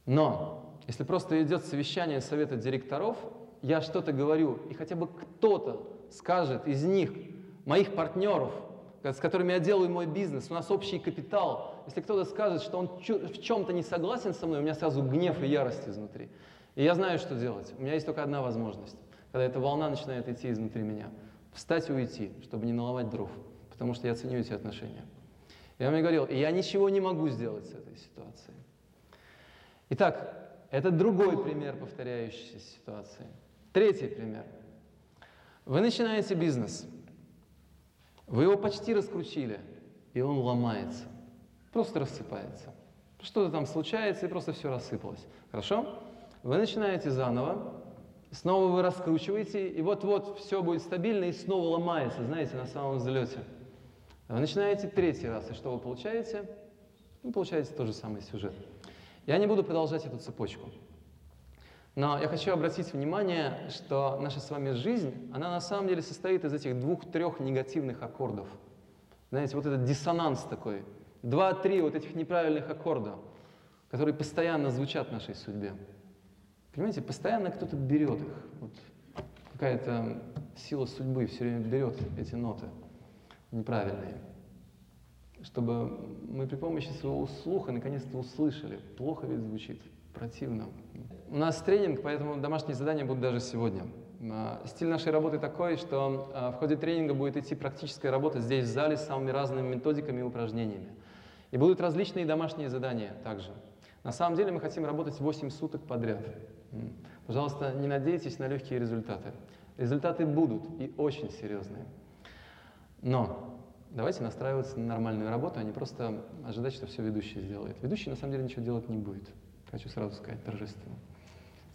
Но, если просто идет совещание совета директоров, я что-то говорю, и хотя бы кто-то скажет из них, моих партнеров, с которыми я делаю мой бизнес, у нас общий капитал. Если кто-то скажет, что он в чем-то не согласен со мной, у меня сразу гнев и ярость изнутри. И я знаю, что делать. У меня есть только одна возможность, когда эта волна начинает идти изнутри меня. Встать и уйти, чтобы не наломать дров, потому что я ценю эти отношения. И он мне говорил, я ничего не могу сделать с этой ситуацией. Итак, это другой пример повторяющейся ситуации. Третий пример. Вы начинаете бизнес – вы его почти раскрутили, и он ломается. Просто рассыпается. Что-то там случается, и просто все рассыпалось. Хорошо? Вы начинаете заново, снова вы раскручиваете, и вот-вот все будет стабильно, и снова ломается, знаете, на самом взлете. Вы начинаете третий раз, и что вы получаете? Вы получаете тот же самый сюжет. Я не буду продолжать эту цепочку. Но я хочу обратить внимание, что наша с вами жизнь, она на самом деле состоит из этих двух-трех негативных аккордов. Знаете, вот этот диссонанс такой. Два-три вот этих неправильных аккорда, которые постоянно звучат в нашей судьбе. Понимаете, постоянно кто-то берет их. Вот какая-то сила судьбы все время берет эти ноты неправильные. Чтобы мы при помощи своего слуха наконец-то услышали. Плохо ведь звучит противно. У нас тренинг, поэтому домашние задания будут даже сегодня. А, стиль нашей работы такой, что а, в ходе тренинга будет идти практическая работа здесь, в зале, с самыми разными методиками и упражнениями. И будут различные домашние задания также. На самом деле мы хотим работать 8 суток подряд. Пожалуйста, не надейтесь на легкие результаты. Результаты будут и очень серьезные. Но давайте настраиваться на нормальную работу, а не просто ожидать, что все ведущий сделает. Ведущий на самом деле ничего делать не будет. Хочу сразу сказать торжественно.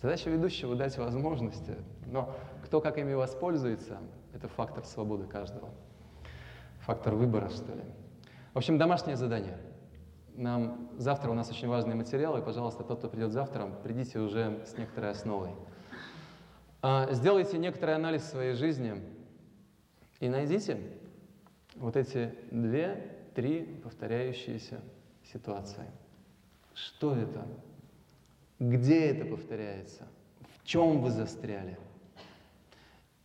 Задача ведущего — дать возможности, но кто как ими воспользуется — это фактор свободы каждого. Фактор выбора, что ли. В общем, домашнее задание. Нам завтра у нас очень важные материалы. Пожалуйста, тот, кто придет завтра, придите уже с некоторой основой. А, сделайте некоторый анализ своей жизни и найдите вот эти две-три повторяющиеся ситуации. Что это? Где это повторяется? В чем вы застряли?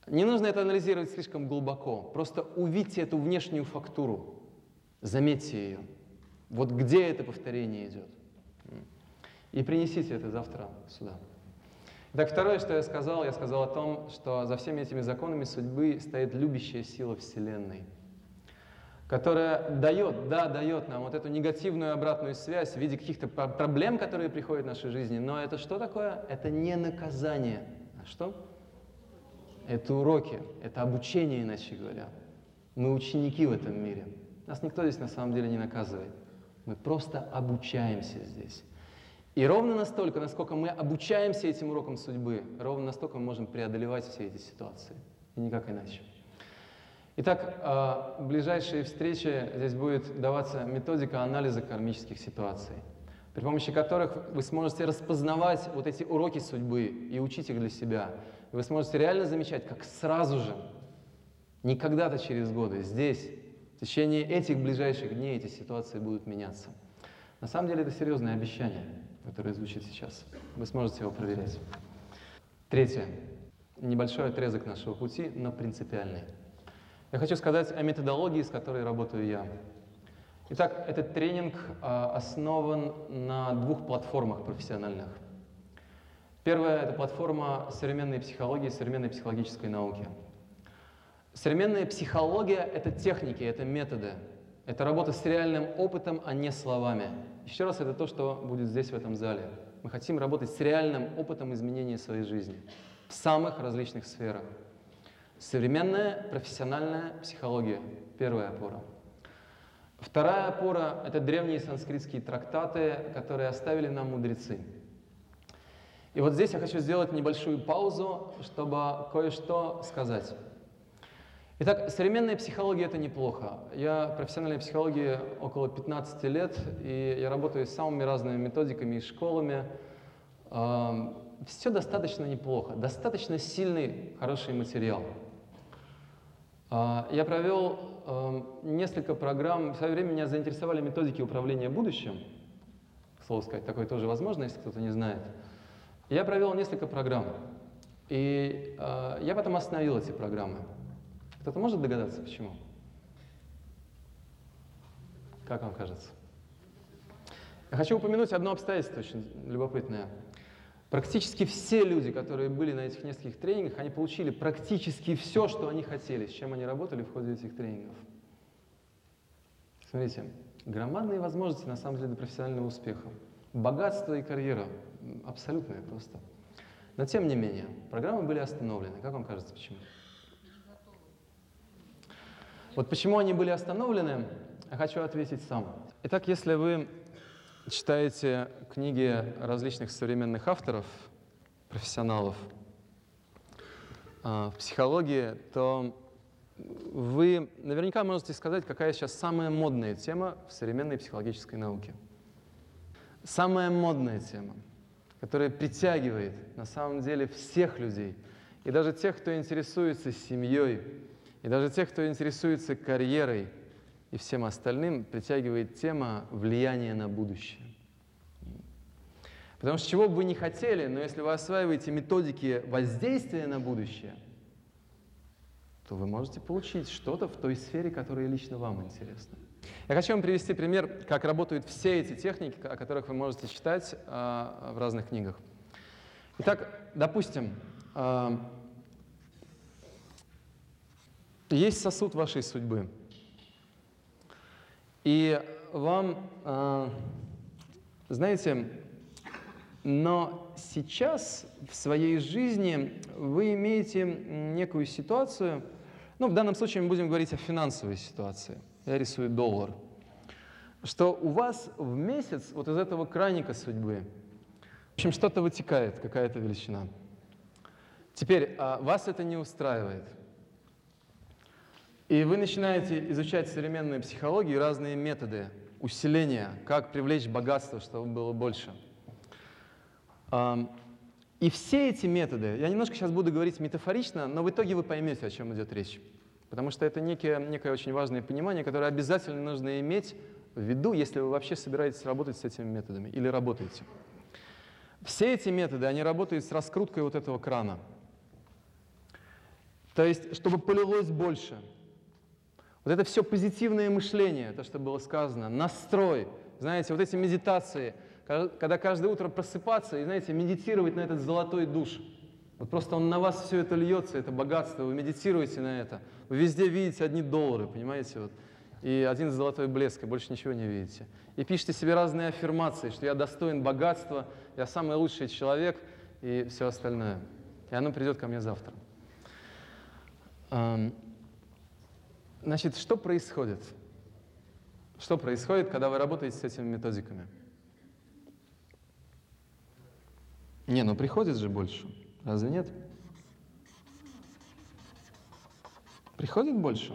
Не нужно это анализировать слишком глубоко. Просто увидьте эту внешнюю фактуру. Заметьте ее. Вот где это повторение идет. И принесите это завтра сюда. Итак, второе, что я сказал, я сказал о том, что за всеми этими законами судьбы стоит любящая сила Вселенной – которая дает, да, дает нам вот эту негативную обратную связь в виде каких-то проблем, которые приходят в нашей жизни. Но это что такое? Это не наказание. А что? Это уроки, это обучение, иначе говоря. Мы ученики в этом мире. Нас никто здесь на самом деле не наказывает. Мы просто обучаемся здесь. И ровно настолько, насколько мы обучаемся этим урокам судьбы, ровно настолько мы можем преодолевать все эти ситуации. И никак иначе. Итак, а, ближайшие встречи здесь будет даваться методика анализа кармических ситуаций, при помощи которых вы сможете распознавать вот эти уроки судьбы и учить их для себя. Вы сможете реально замечать, как сразу же, не когда-то через годы, здесь, в течение этих ближайших дней эти ситуации будут меняться. На самом деле это серьезное обещание, которое звучит сейчас. Вы сможете его проверять. Третье. Небольшой отрезок нашего пути, но принципиальный. Я хочу сказать о методологии, с которой работаю я. Итак, этот тренинг а, основан на двух платформах профессиональных. Первая – это платформа современной психологии, современной психологической науки. Современная психология – это техники, это методы, это работа с реальным опытом, а не словами. Еще раз, это то, что будет здесь, в этом зале. Мы хотим работать с реальным опытом изменения своей жизни в самых различных сферах. Современная профессиональная психология – первая опора. Вторая опора – это древние санскритские трактаты, которые оставили нам мудрецы. И вот здесь я хочу сделать небольшую паузу, чтобы кое-что сказать. Итак, современная психология – это неплохо. Я профессиональной психологии около 15 лет, и я работаю с самыми разными методиками и школами. Все достаточно неплохо, достаточно сильный, хороший материал. А, я провел несколько программ, в свое время меня заинтересовали методики управления будущим. К слову сказать, такое тоже возможно, если кто-то не знает. Я провел несколько программ, и э, я потом остановил эти программы. Кто-то может догадаться, почему? Как вам кажется? Я хочу упомянуть одно обстоятельство очень любопытное. Практически все люди, которые были на этих нескольких тренингах, они получили практически все, что они хотели, с чем они работали в ходе этих тренингов. Смотрите, громадные возможности на самом деле для профессионального успеха. Богатство и карьера абсолютные просто. Но тем не менее, программы были остановлены. Как вам кажется, почему? Вот почему они были остановлены, я хочу ответить сам. Итак, если вы читаете книги различных современных авторов, профессионалов э, в психологии, то вы наверняка можете сказать, какая сейчас самая модная тема в современной психологической науке. Самая модная тема, которая притягивает на самом деле всех людей, и даже тех, кто интересуется семьей, и даже тех, кто интересуется карьерой и всем остальным, притягивает тема влияния на будущее. Потому что чего бы вы не хотели, но если вы осваиваете методики воздействия на будущее, то вы можете получить что-то в той сфере, которая лично вам интересна. Я хочу вам привести пример, как работают все эти техники, о которых вы можете читать э, в разных книгах. Итак, допустим, э, есть сосуд вашей судьбы. И вам, э, знаете, но сейчас в своей жизни вы имеете некую ситуацию, ну, в данном случае мы будем говорить о финансовой ситуации. Я рисую доллар. Что у вас в месяц вот из этого краника судьбы, в общем, что-то вытекает, какая-то величина. Теперь, а вас это не устраивает – и вы начинаете изучать современную психологию и разные методы усиления, как привлечь богатство, чтобы было больше. И все эти методы, я немножко сейчас буду говорить метафорично, но в итоге вы поймете, о чем идет речь. Потому что это некое, некое очень важное понимание, которое обязательно нужно иметь в виду, если вы вообще собираетесь работать с этими методами или работаете. Все эти методы, они работают с раскруткой вот этого крана. То есть, чтобы полилось больше – вот это все позитивное мышление, то, что было сказано, настрой, знаете, вот эти медитации, когда каждое утро просыпаться и, знаете, медитировать на этот золотой душ. Вот просто он на вас все это льется, это богатство, вы медитируете на это. Вы везде видите одни доллары, понимаете, вот. И один золотой блеск, и больше ничего не видите. И пишите себе разные аффирмации, что я достоин богатства, я самый лучший человек и все остальное. И оно придет ко мне завтра. Значит, что происходит? Что происходит, когда вы работаете с этими методиками? Не, ну приходит же больше. Разве нет? Приходит больше.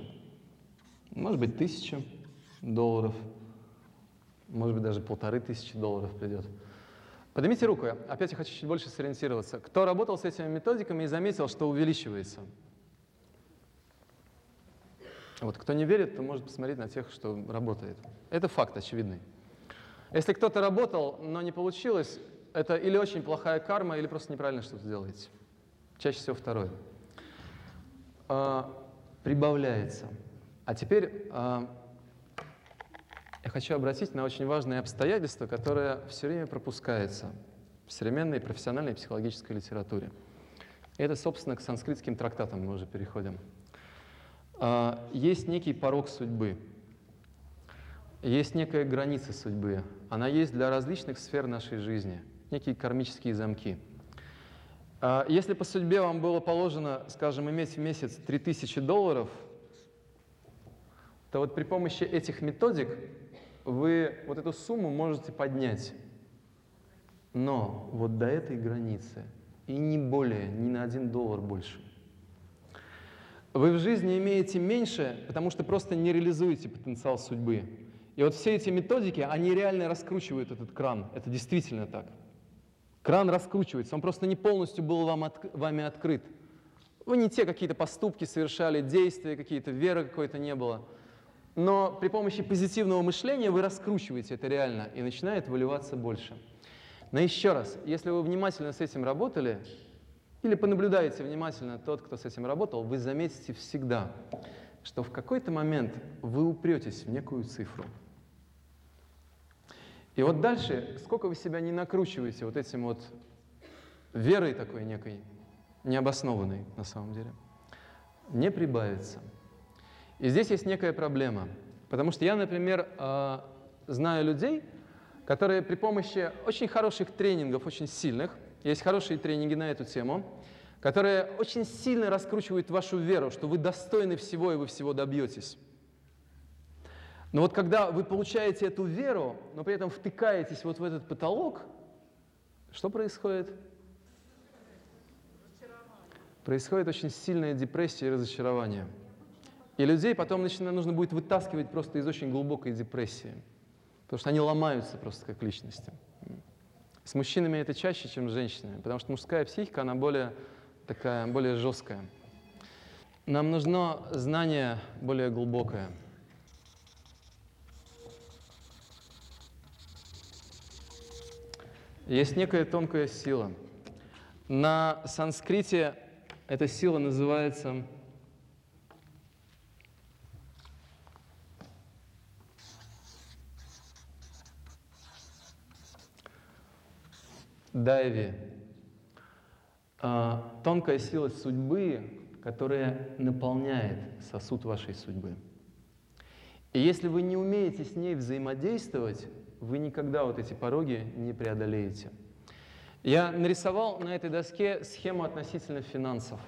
Может быть, тысяча долларов. Может быть, даже полторы тысячи долларов придет. Поднимите руку. Опять я хочу чуть больше сориентироваться. Кто работал с этими методиками и заметил, что увеличивается? Вот, кто не верит, то может посмотреть на тех, что работает. Это факт очевидный. Если кто-то работал, но не получилось, это или очень плохая карма, или просто неправильно что-то делаете. Чаще всего второе. А, прибавляется. А теперь а, я хочу обратить на очень важное обстоятельство, которое все время пропускается в современной профессиональной психологической литературе. И это, собственно, к санскритским трактатам мы уже переходим. А, есть некий порог судьбы, есть некая граница судьбы. Она есть для различных сфер нашей жизни, некие кармические замки. А, если по судьбе вам было положено, скажем, иметь в месяц 3000 долларов, что вот при помощи этих методик вы вот эту сумму можете поднять. Но вот до этой границы и не более, ни на один доллар больше. Вы в жизни имеете меньше, потому что просто не реализуете потенциал судьбы. И вот все эти методики, они реально раскручивают этот кран. Это действительно так. Кран раскручивается, он просто не полностью был вам от, вами открыт. Вы не те какие-то поступки совершали, действия какие-то, веры какой-то не было. Но при помощи позитивного мышления вы раскручиваете это реально, и начинает выливаться больше. Но еще раз, если вы внимательно с этим работали, или понаблюдаете внимательно тот, кто с этим работал, вы заметите всегда, что в какой-то момент вы упретесь в некую цифру. И вот дальше, сколько вы себя не накручиваете вот этим вот верой такой некой, необоснованной на самом деле, не прибавится. И здесь есть некая проблема. Потому что я, например, э, знаю людей, которые при помощи очень хороших тренингов, очень сильных, есть хорошие тренинги на эту тему, которые очень сильно раскручивают вашу веру, что вы достойны всего и вы всего добьетесь. Но вот когда вы получаете эту веру, но при этом втыкаетесь вот в этот потолок, что происходит? Происходит очень сильная депрессия и разочарование. И людей потом начинает, нужно будет вытаскивать просто из очень глубокой депрессии, потому что они ломаются просто как личности. С мужчинами это чаще, чем с женщинами, потому что мужская психика, она более такая, более жесткая. Нам нужно знание более глубокое. Есть некая тонкая сила. На санскрите эта сила называется Дайви. А, тонкая сила судьбы, которая наполняет сосуд вашей судьбы. И если вы не умеете с ней взаимодействовать, вы никогда вот эти пороги не преодолеете. Я нарисовал на этой доске схему относительно финансов.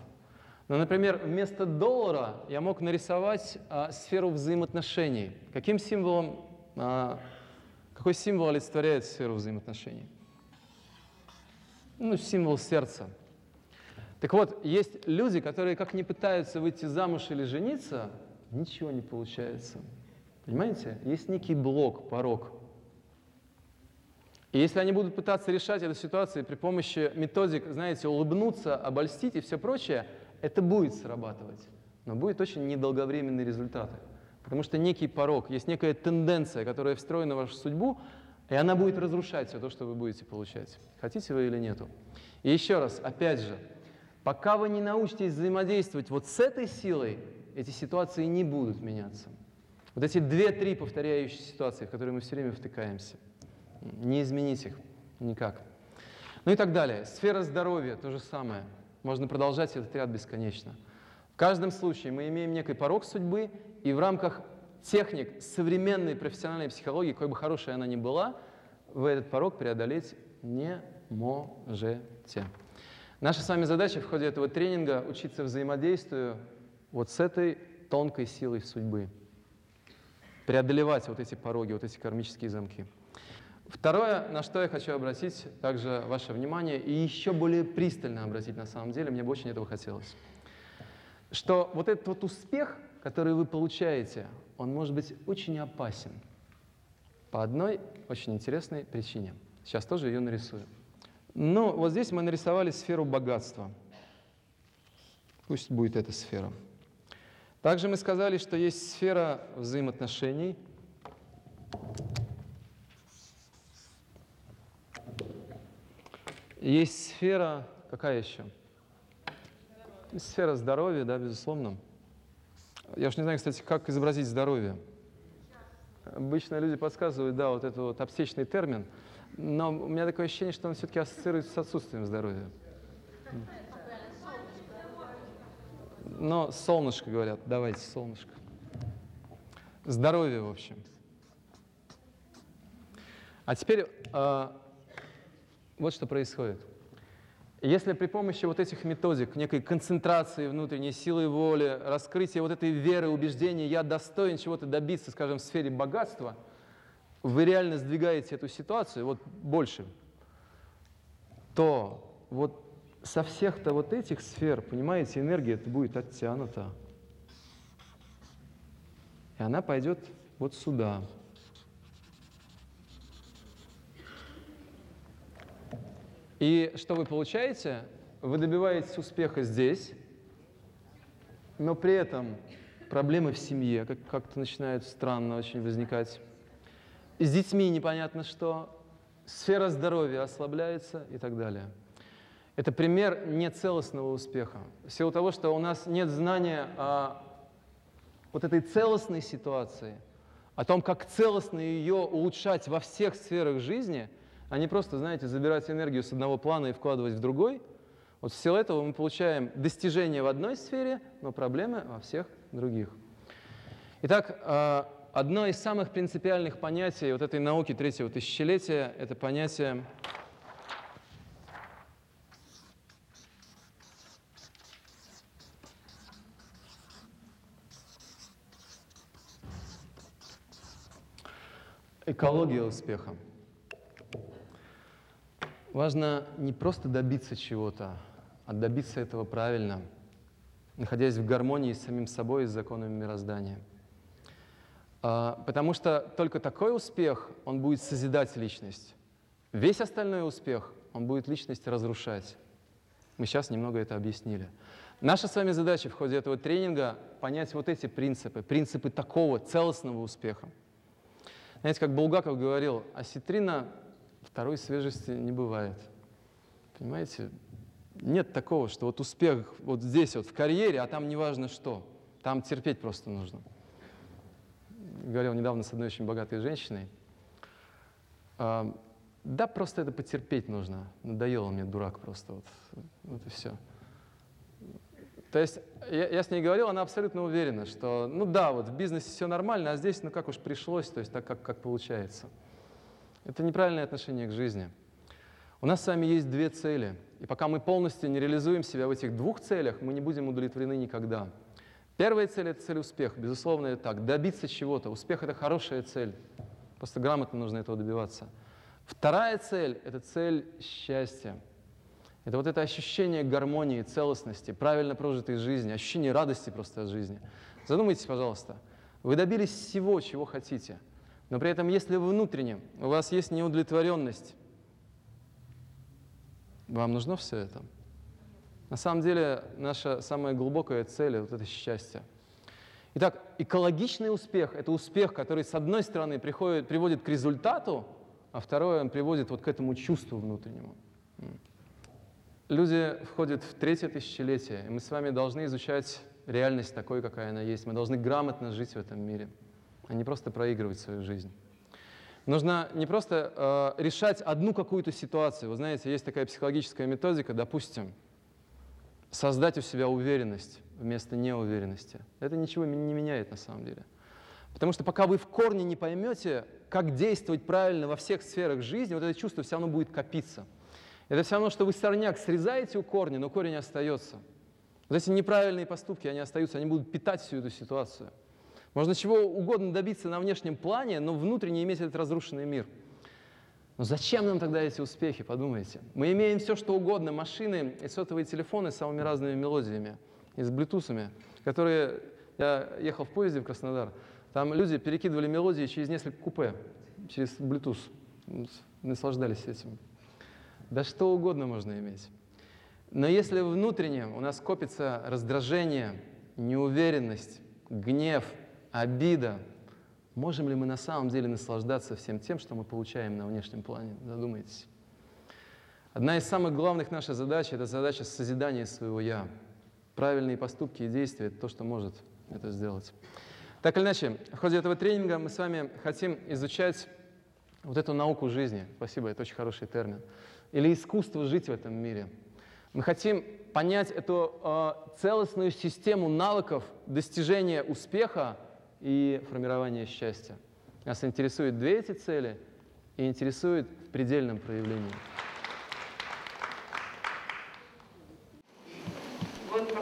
Ну, например, вместо доллара я мог нарисовать а, сферу взаимоотношений. Каким символом, а, какой символ олицетворяет сферу взаимоотношений? Ну, символ сердца. Так вот, есть люди, которые как не пытаются выйти замуж или жениться, ничего не получается. Понимаете? Есть некий блок, порог. И если они будут пытаться решать эту ситуацию при помощи методик, знаете, улыбнуться, обольстить и все прочее, это будет срабатывать. Но будет очень недолговременные результаты. Потому что некий порог, есть некая тенденция, которая встроена в вашу судьбу, и она будет разрушать все то, что вы будете получать. Хотите вы или нету. И еще раз, опять же, пока вы не научитесь взаимодействовать вот с этой силой, эти ситуации не будут меняться. Вот эти две-три повторяющие ситуации, в которые мы все время втыкаемся. Не изменить их никак. Ну и так далее. Сфера здоровья – то же самое. Можно продолжать этот ряд бесконечно. В каждом случае мы имеем некий порог судьбы, и в рамках техник современной профессиональной психологии, какой бы хорошей она ни была, вы этот порог преодолеть не можете. Наша с вами задача в ходе этого тренинга учиться взаимодействию вот с этой тонкой силой судьбы. Преодолевать вот эти пороги, вот эти кармические замки. Второе, на что я хочу обратить также ваше внимание и еще более пристально обратить на самом деле, мне бы очень этого хотелось, что вот этот вот успех, который вы получаете, он может быть очень опасен по одной очень интересной причине. Сейчас тоже ее нарисую. Ну, вот здесь мы нарисовали сферу богатства. Пусть будет эта сфера. Также мы сказали, что есть сфера взаимоотношений. Есть сфера, какая еще? Сфера здоровья, да, безусловно. Я уж не знаю, кстати, как изобразить здоровье. Обычно люди подсказывают, да, вот этот вот аптечный термин, но у меня такое ощущение, что он все-таки ассоциируется с отсутствием здоровья. Но солнышко, говорят, давайте солнышко. Здоровье, в общем. А теперь э, вот что происходит. Если при помощи вот этих методик, некой концентрации внутренней силы воли, раскрытия вот этой веры, убеждения, я достоин чего-то добиться, скажем, в сфере богатства, вы реально сдвигаете эту ситуацию, вот больше, то вот со всех-то вот этих сфер, понимаете, энергия это будет оттянута. И она пойдет вот сюда. И что вы получаете? Вы добиваетесь успеха здесь, но при этом проблемы в семье как- как-то начинают странно очень возникать. С детьми непонятно что, сфера здоровья ослабляется и так далее. Это пример нецелостного успеха. В силу того, что у нас нет знания о вот этой целостной ситуации, о том, как целостно ее улучшать во всех сферах жизни, а не просто, знаете, забирать энергию с одного плана и вкладывать в другой. Вот в силу этого мы получаем достижения в одной сфере, но проблемы во всех других. Итак, э, одно из самых принципиальных понятий вот этой науки третьего тысячелетия – это понятие экология успеха. Важно не просто добиться чего-то, а добиться этого правильно, находясь в гармонии с самим собой и с законами мироздания. А, Потому что только такой успех, он будет созидать личность. Весь остальной успех, он будет личность разрушать. Мы сейчас немного это объяснили. Наша с вами задача в ходе этого тренинга понять вот эти принципы, принципы такого целостного успеха. Знаете, как Булгаков говорил, осетрина второй свежести не бывает. Понимаете? Нет такого, что вот успех вот здесь вот в карьере, а там не важно что. Там терпеть просто нужно. Говорил недавно с одной очень богатой женщиной. А, да, просто это потерпеть нужно. Надоело мне дурак просто. Вот, вот и все. То есть я, я с ней говорил, она абсолютно уверена, что, ну да, вот в бизнесе все нормально, а здесь, ну как уж пришлось, то есть так, как, как получается. Это неправильное отношение к жизни. У нас с вами есть две цели, и пока мы полностью не реализуем себя в этих двух целях, мы не будем удовлетворены никогда. Первая цель — это цель успеха, безусловно, это так, добиться чего-то. Успех — это хорошая цель, просто грамотно нужно этого добиваться. Вторая цель — это цель счастья. Это вот это ощущение гармонии, целостности, правильно прожитой жизни, ощущение радости просто от жизни. Задумайтесь, пожалуйста, вы добились всего, чего хотите, но при этом, если вы внутренне, у вас есть неудовлетворенность, вам нужно все это? На самом деле, наша самая глубокая цель — вот это счастье. Итак, экологичный успех — это успех, который, с одной стороны, приходит, приводит к результату, а второе, он приводит вот к этому чувству внутреннему. Люди входят в третье тысячелетие, и мы с вами должны изучать реальность такой, какая она есть. Мы должны грамотно жить в этом мире, а не просто проигрывать свою жизнь. Нужно не просто э, решать одну какую-то ситуацию. Вы знаете, есть такая психологическая методика, допустим, создать у себя уверенность вместо неуверенности. Это ничего не меняет на самом деле. Потому что пока вы в корне не поймете, как действовать правильно во всех сферах жизни, вот это чувство все равно будет копиться. Это все равно, что вы сорняк срезаете у корня, но корень остается. Вот эти неправильные поступки, они остаются, они будут питать всю эту ситуацию. Можно чего угодно добиться на внешнем плане, но внутренне иметь этот разрушенный мир. Но зачем нам тогда эти успехи, подумайте? Мы имеем все, что угодно, машины и сотовые телефоны с самыми разными мелодиями, и с блютусами, которые... Я ехал в поезде в Краснодар, там люди перекидывали мелодии через несколько купе, через Bluetooth, наслаждались этим. Да что угодно можно иметь. Но если внутренне у нас копится раздражение, неуверенность, гнев, обида, можем ли мы на самом деле наслаждаться всем тем, что мы получаем на внешнем плане? Задумайтесь. Одна из самых главных наших задач – это задача созидания своего «я». Правильные поступки и действия – это то, что может это сделать. Так или иначе, в ходе этого тренинга мы с вами хотим изучать вот эту науку жизни. Спасибо, это очень хороший термин. Или искусство жить в этом мире. Мы хотим понять эту э, целостную систему навыков достижения успеха и формирования счастья. Нас интересуют две эти цели и интересует в предельном проявлении.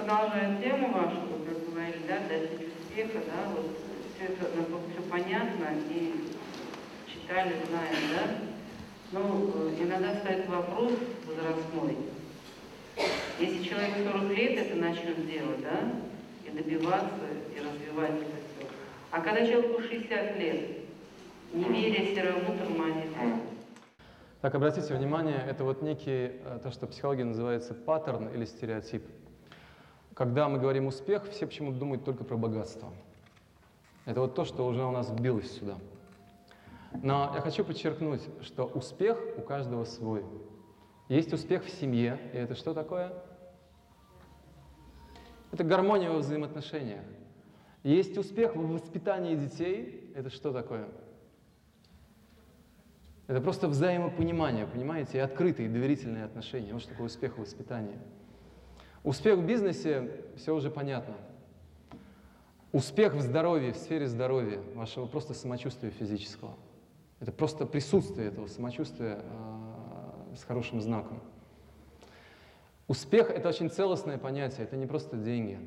продолжая тему вашу, вот как говорили, да, достичь успеха, да, вот все это, насколько все понятно и читали, знаем, да, но э, иногда встает вопрос возрастной. Если человек 40 лет это начнет делать, да, и добиваться, и развивать. А когда человеку 60 лет, неверие все равно тормозит. Так, обратите внимание, это вот некий, э, то, что в психологии называется паттерн или стереотип. Когда мы говорим успех, все почему-то думают только про богатство. Это вот то, что уже у нас вбилось сюда. Но я хочу подчеркнуть, что успех у каждого свой. Есть успех в семье, и это что такое? Это гармония во взаимоотношениях. Есть успех в воспитании детей, это что такое? Это просто взаимопонимание, понимаете, и открытые, доверительные отношения. Вот что такое успех в воспитании. Успех в бизнесе, все уже понятно. Успех в здоровье, в сфере здоровья, вашего просто самочувствия физического. Это просто присутствие этого самочувствия э, с хорошим знаком. Успех — это очень целостное понятие, это не просто деньги.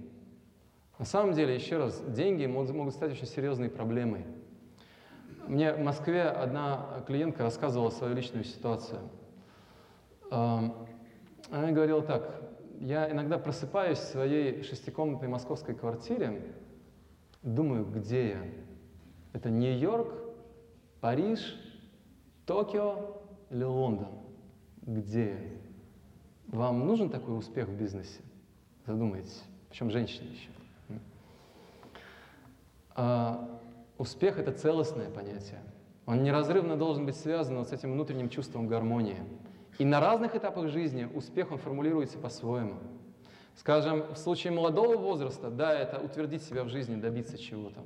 На самом деле, еще раз, деньги могут, стать очень серьезной проблемой. Мне в Москве одна клиентка рассказывала свою личную ситуацию. Эм, она говорила так, я иногда просыпаюсь в своей шестикомнатной московской квартире, думаю, где я? Это Нью-Йорк, Париж, Токио или Лондон? Где я? Вам нужен такой успех в бизнесе? Задумайтесь. Причем женщины еще. А, успех — это целостное понятие. Он неразрывно должен быть связан вот с этим внутренним чувством гармонии. И на разных этапах жизни успех, он формулируется по-своему. Скажем, в случае молодого возраста, да, это утвердить себя в жизни, добиться чего-то.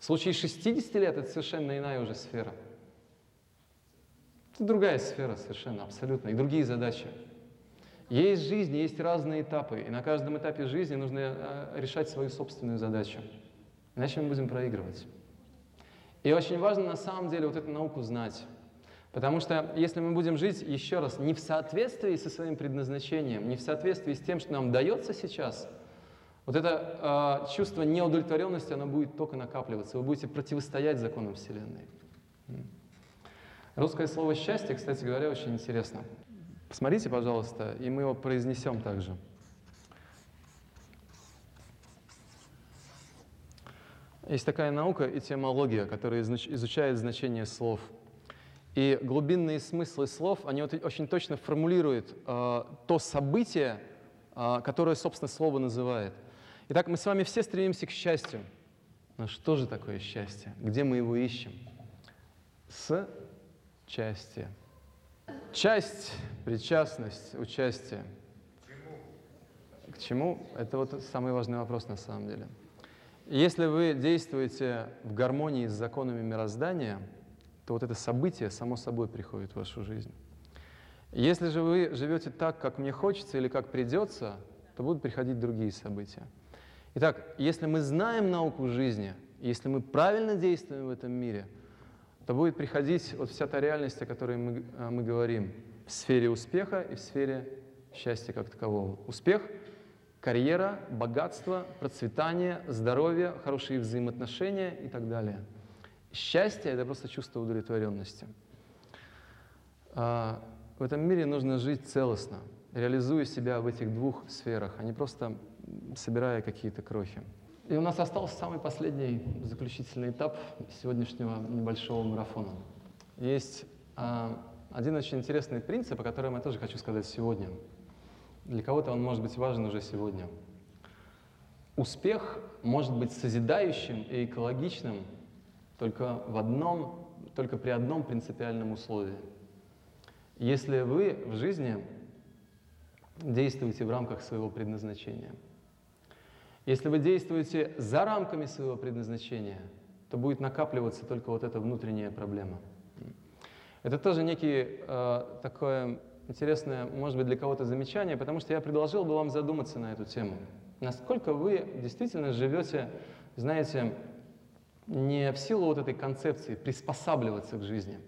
В случае 60 лет это совершенно иная уже сфера. Это другая сфера совершенно, абсолютно, и другие задачи. Есть жизнь, есть разные этапы, и на каждом этапе жизни нужно э, решать свою собственную задачу. Иначе мы будем проигрывать. И очень важно на самом деле вот эту науку знать. Потому что если мы будем жить, еще раз, не в соответствии со своим предназначением, не в соответствии с тем, что нам дается сейчас, вот это э, чувство неудовлетворенности, оно будет только накапливаться. Вы будете противостоять законам Вселенной. Русское слово «счастье», кстати говоря, очень интересно. Посмотрите, пожалуйста, и мы его произнесем также. Есть такая наука, этимология, которая изучает значение слов. И глубинные смыслы слов, они вот очень точно формулируют э, то событие, э, которое, собственно, слово называет. Итак, мы с вами все стремимся к счастью. Но что же такое счастье? Где мы его ищем? С части. Часть, причастность, участие. К чему? Это вот самый важный вопрос на самом деле. Если вы действуете в гармонии с законами мироздания, то вот это событие само собой приходит в вашу жизнь. Если же вы живете так, как мне хочется или как придется, то будут приходить другие события. Итак, если мы знаем науку жизни, если мы правильно действуем в этом мире, то будет приходить вот вся та реальность, о которой мы, э, мы говорим, в сфере успеха и в сфере счастья как такового. Успех — карьера, богатство, процветание, здоровье, хорошие взаимоотношения и так далее. Счастье — это просто чувство удовлетворенности. А, в этом мире нужно жить целостно, реализуя себя в этих двух сферах, а не просто собирая какие-то крохи. И у нас остался самый последний заключительный этап сегодняшнего небольшого марафона. Есть а, один очень интересный принцип, о котором я тоже хочу сказать сегодня — для кого-то он может быть важен уже сегодня. Успех может быть созидающим и экологичным только в одном, только при одном принципиальном условии. Если вы в жизни действуете в рамках своего предназначения. Если вы действуете за рамками своего предназначения, то будет накапливаться только вот эта внутренняя проблема. Это тоже некий э, такое интересное, может быть, для кого-то замечание, потому что я предложил бы вам задуматься на эту тему. Насколько вы действительно живете, знаете, не в силу вот этой концепции приспосабливаться к жизни.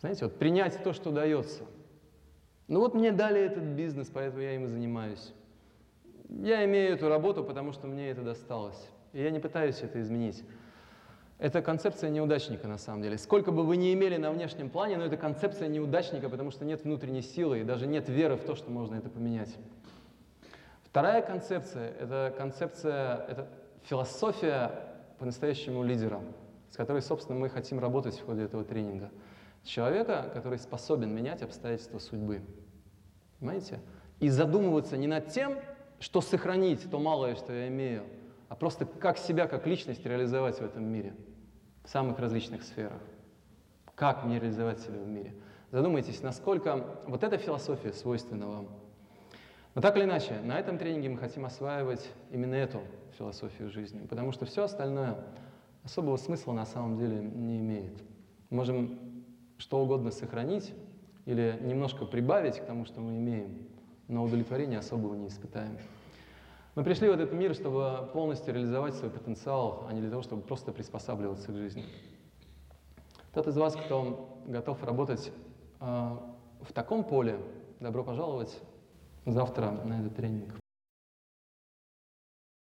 Знаете, вот принять то, что дается. Ну вот мне дали этот бизнес, поэтому я им и занимаюсь. Я имею эту работу, потому что мне это досталось. И я не пытаюсь это изменить. Это концепция неудачника на самом деле. Сколько бы вы ни имели на внешнем плане, но это концепция неудачника, потому что нет внутренней силы и даже нет веры в то, что можно это поменять. Вторая концепция – это концепция, это философия по-настоящему лидера, с которой, собственно, мы хотим работать в ходе этого тренинга. Человека, который способен менять обстоятельства судьбы. Понимаете? И задумываться не над тем, что сохранить то малое, что я имею, а просто как себя, как личность реализовать в этом мире, в самых различных сферах. Как мне реализовать себя в мире? Задумайтесь, насколько вот эта философия свойственна вам. Но так или иначе, на этом тренинге мы хотим осваивать именно эту философию жизни, потому что все остальное особого смысла на самом деле не имеет. Можем что угодно сохранить или немножко прибавить к тому, что мы имеем, но удовлетворения особого не испытаем. Мы пришли в этот мир, чтобы полностью реализовать свой потенциал, а не для того, чтобы просто приспосабливаться к жизни. Тот из вас, кто готов работать э, в таком поле, добро пожаловать завтра на этот тренинг.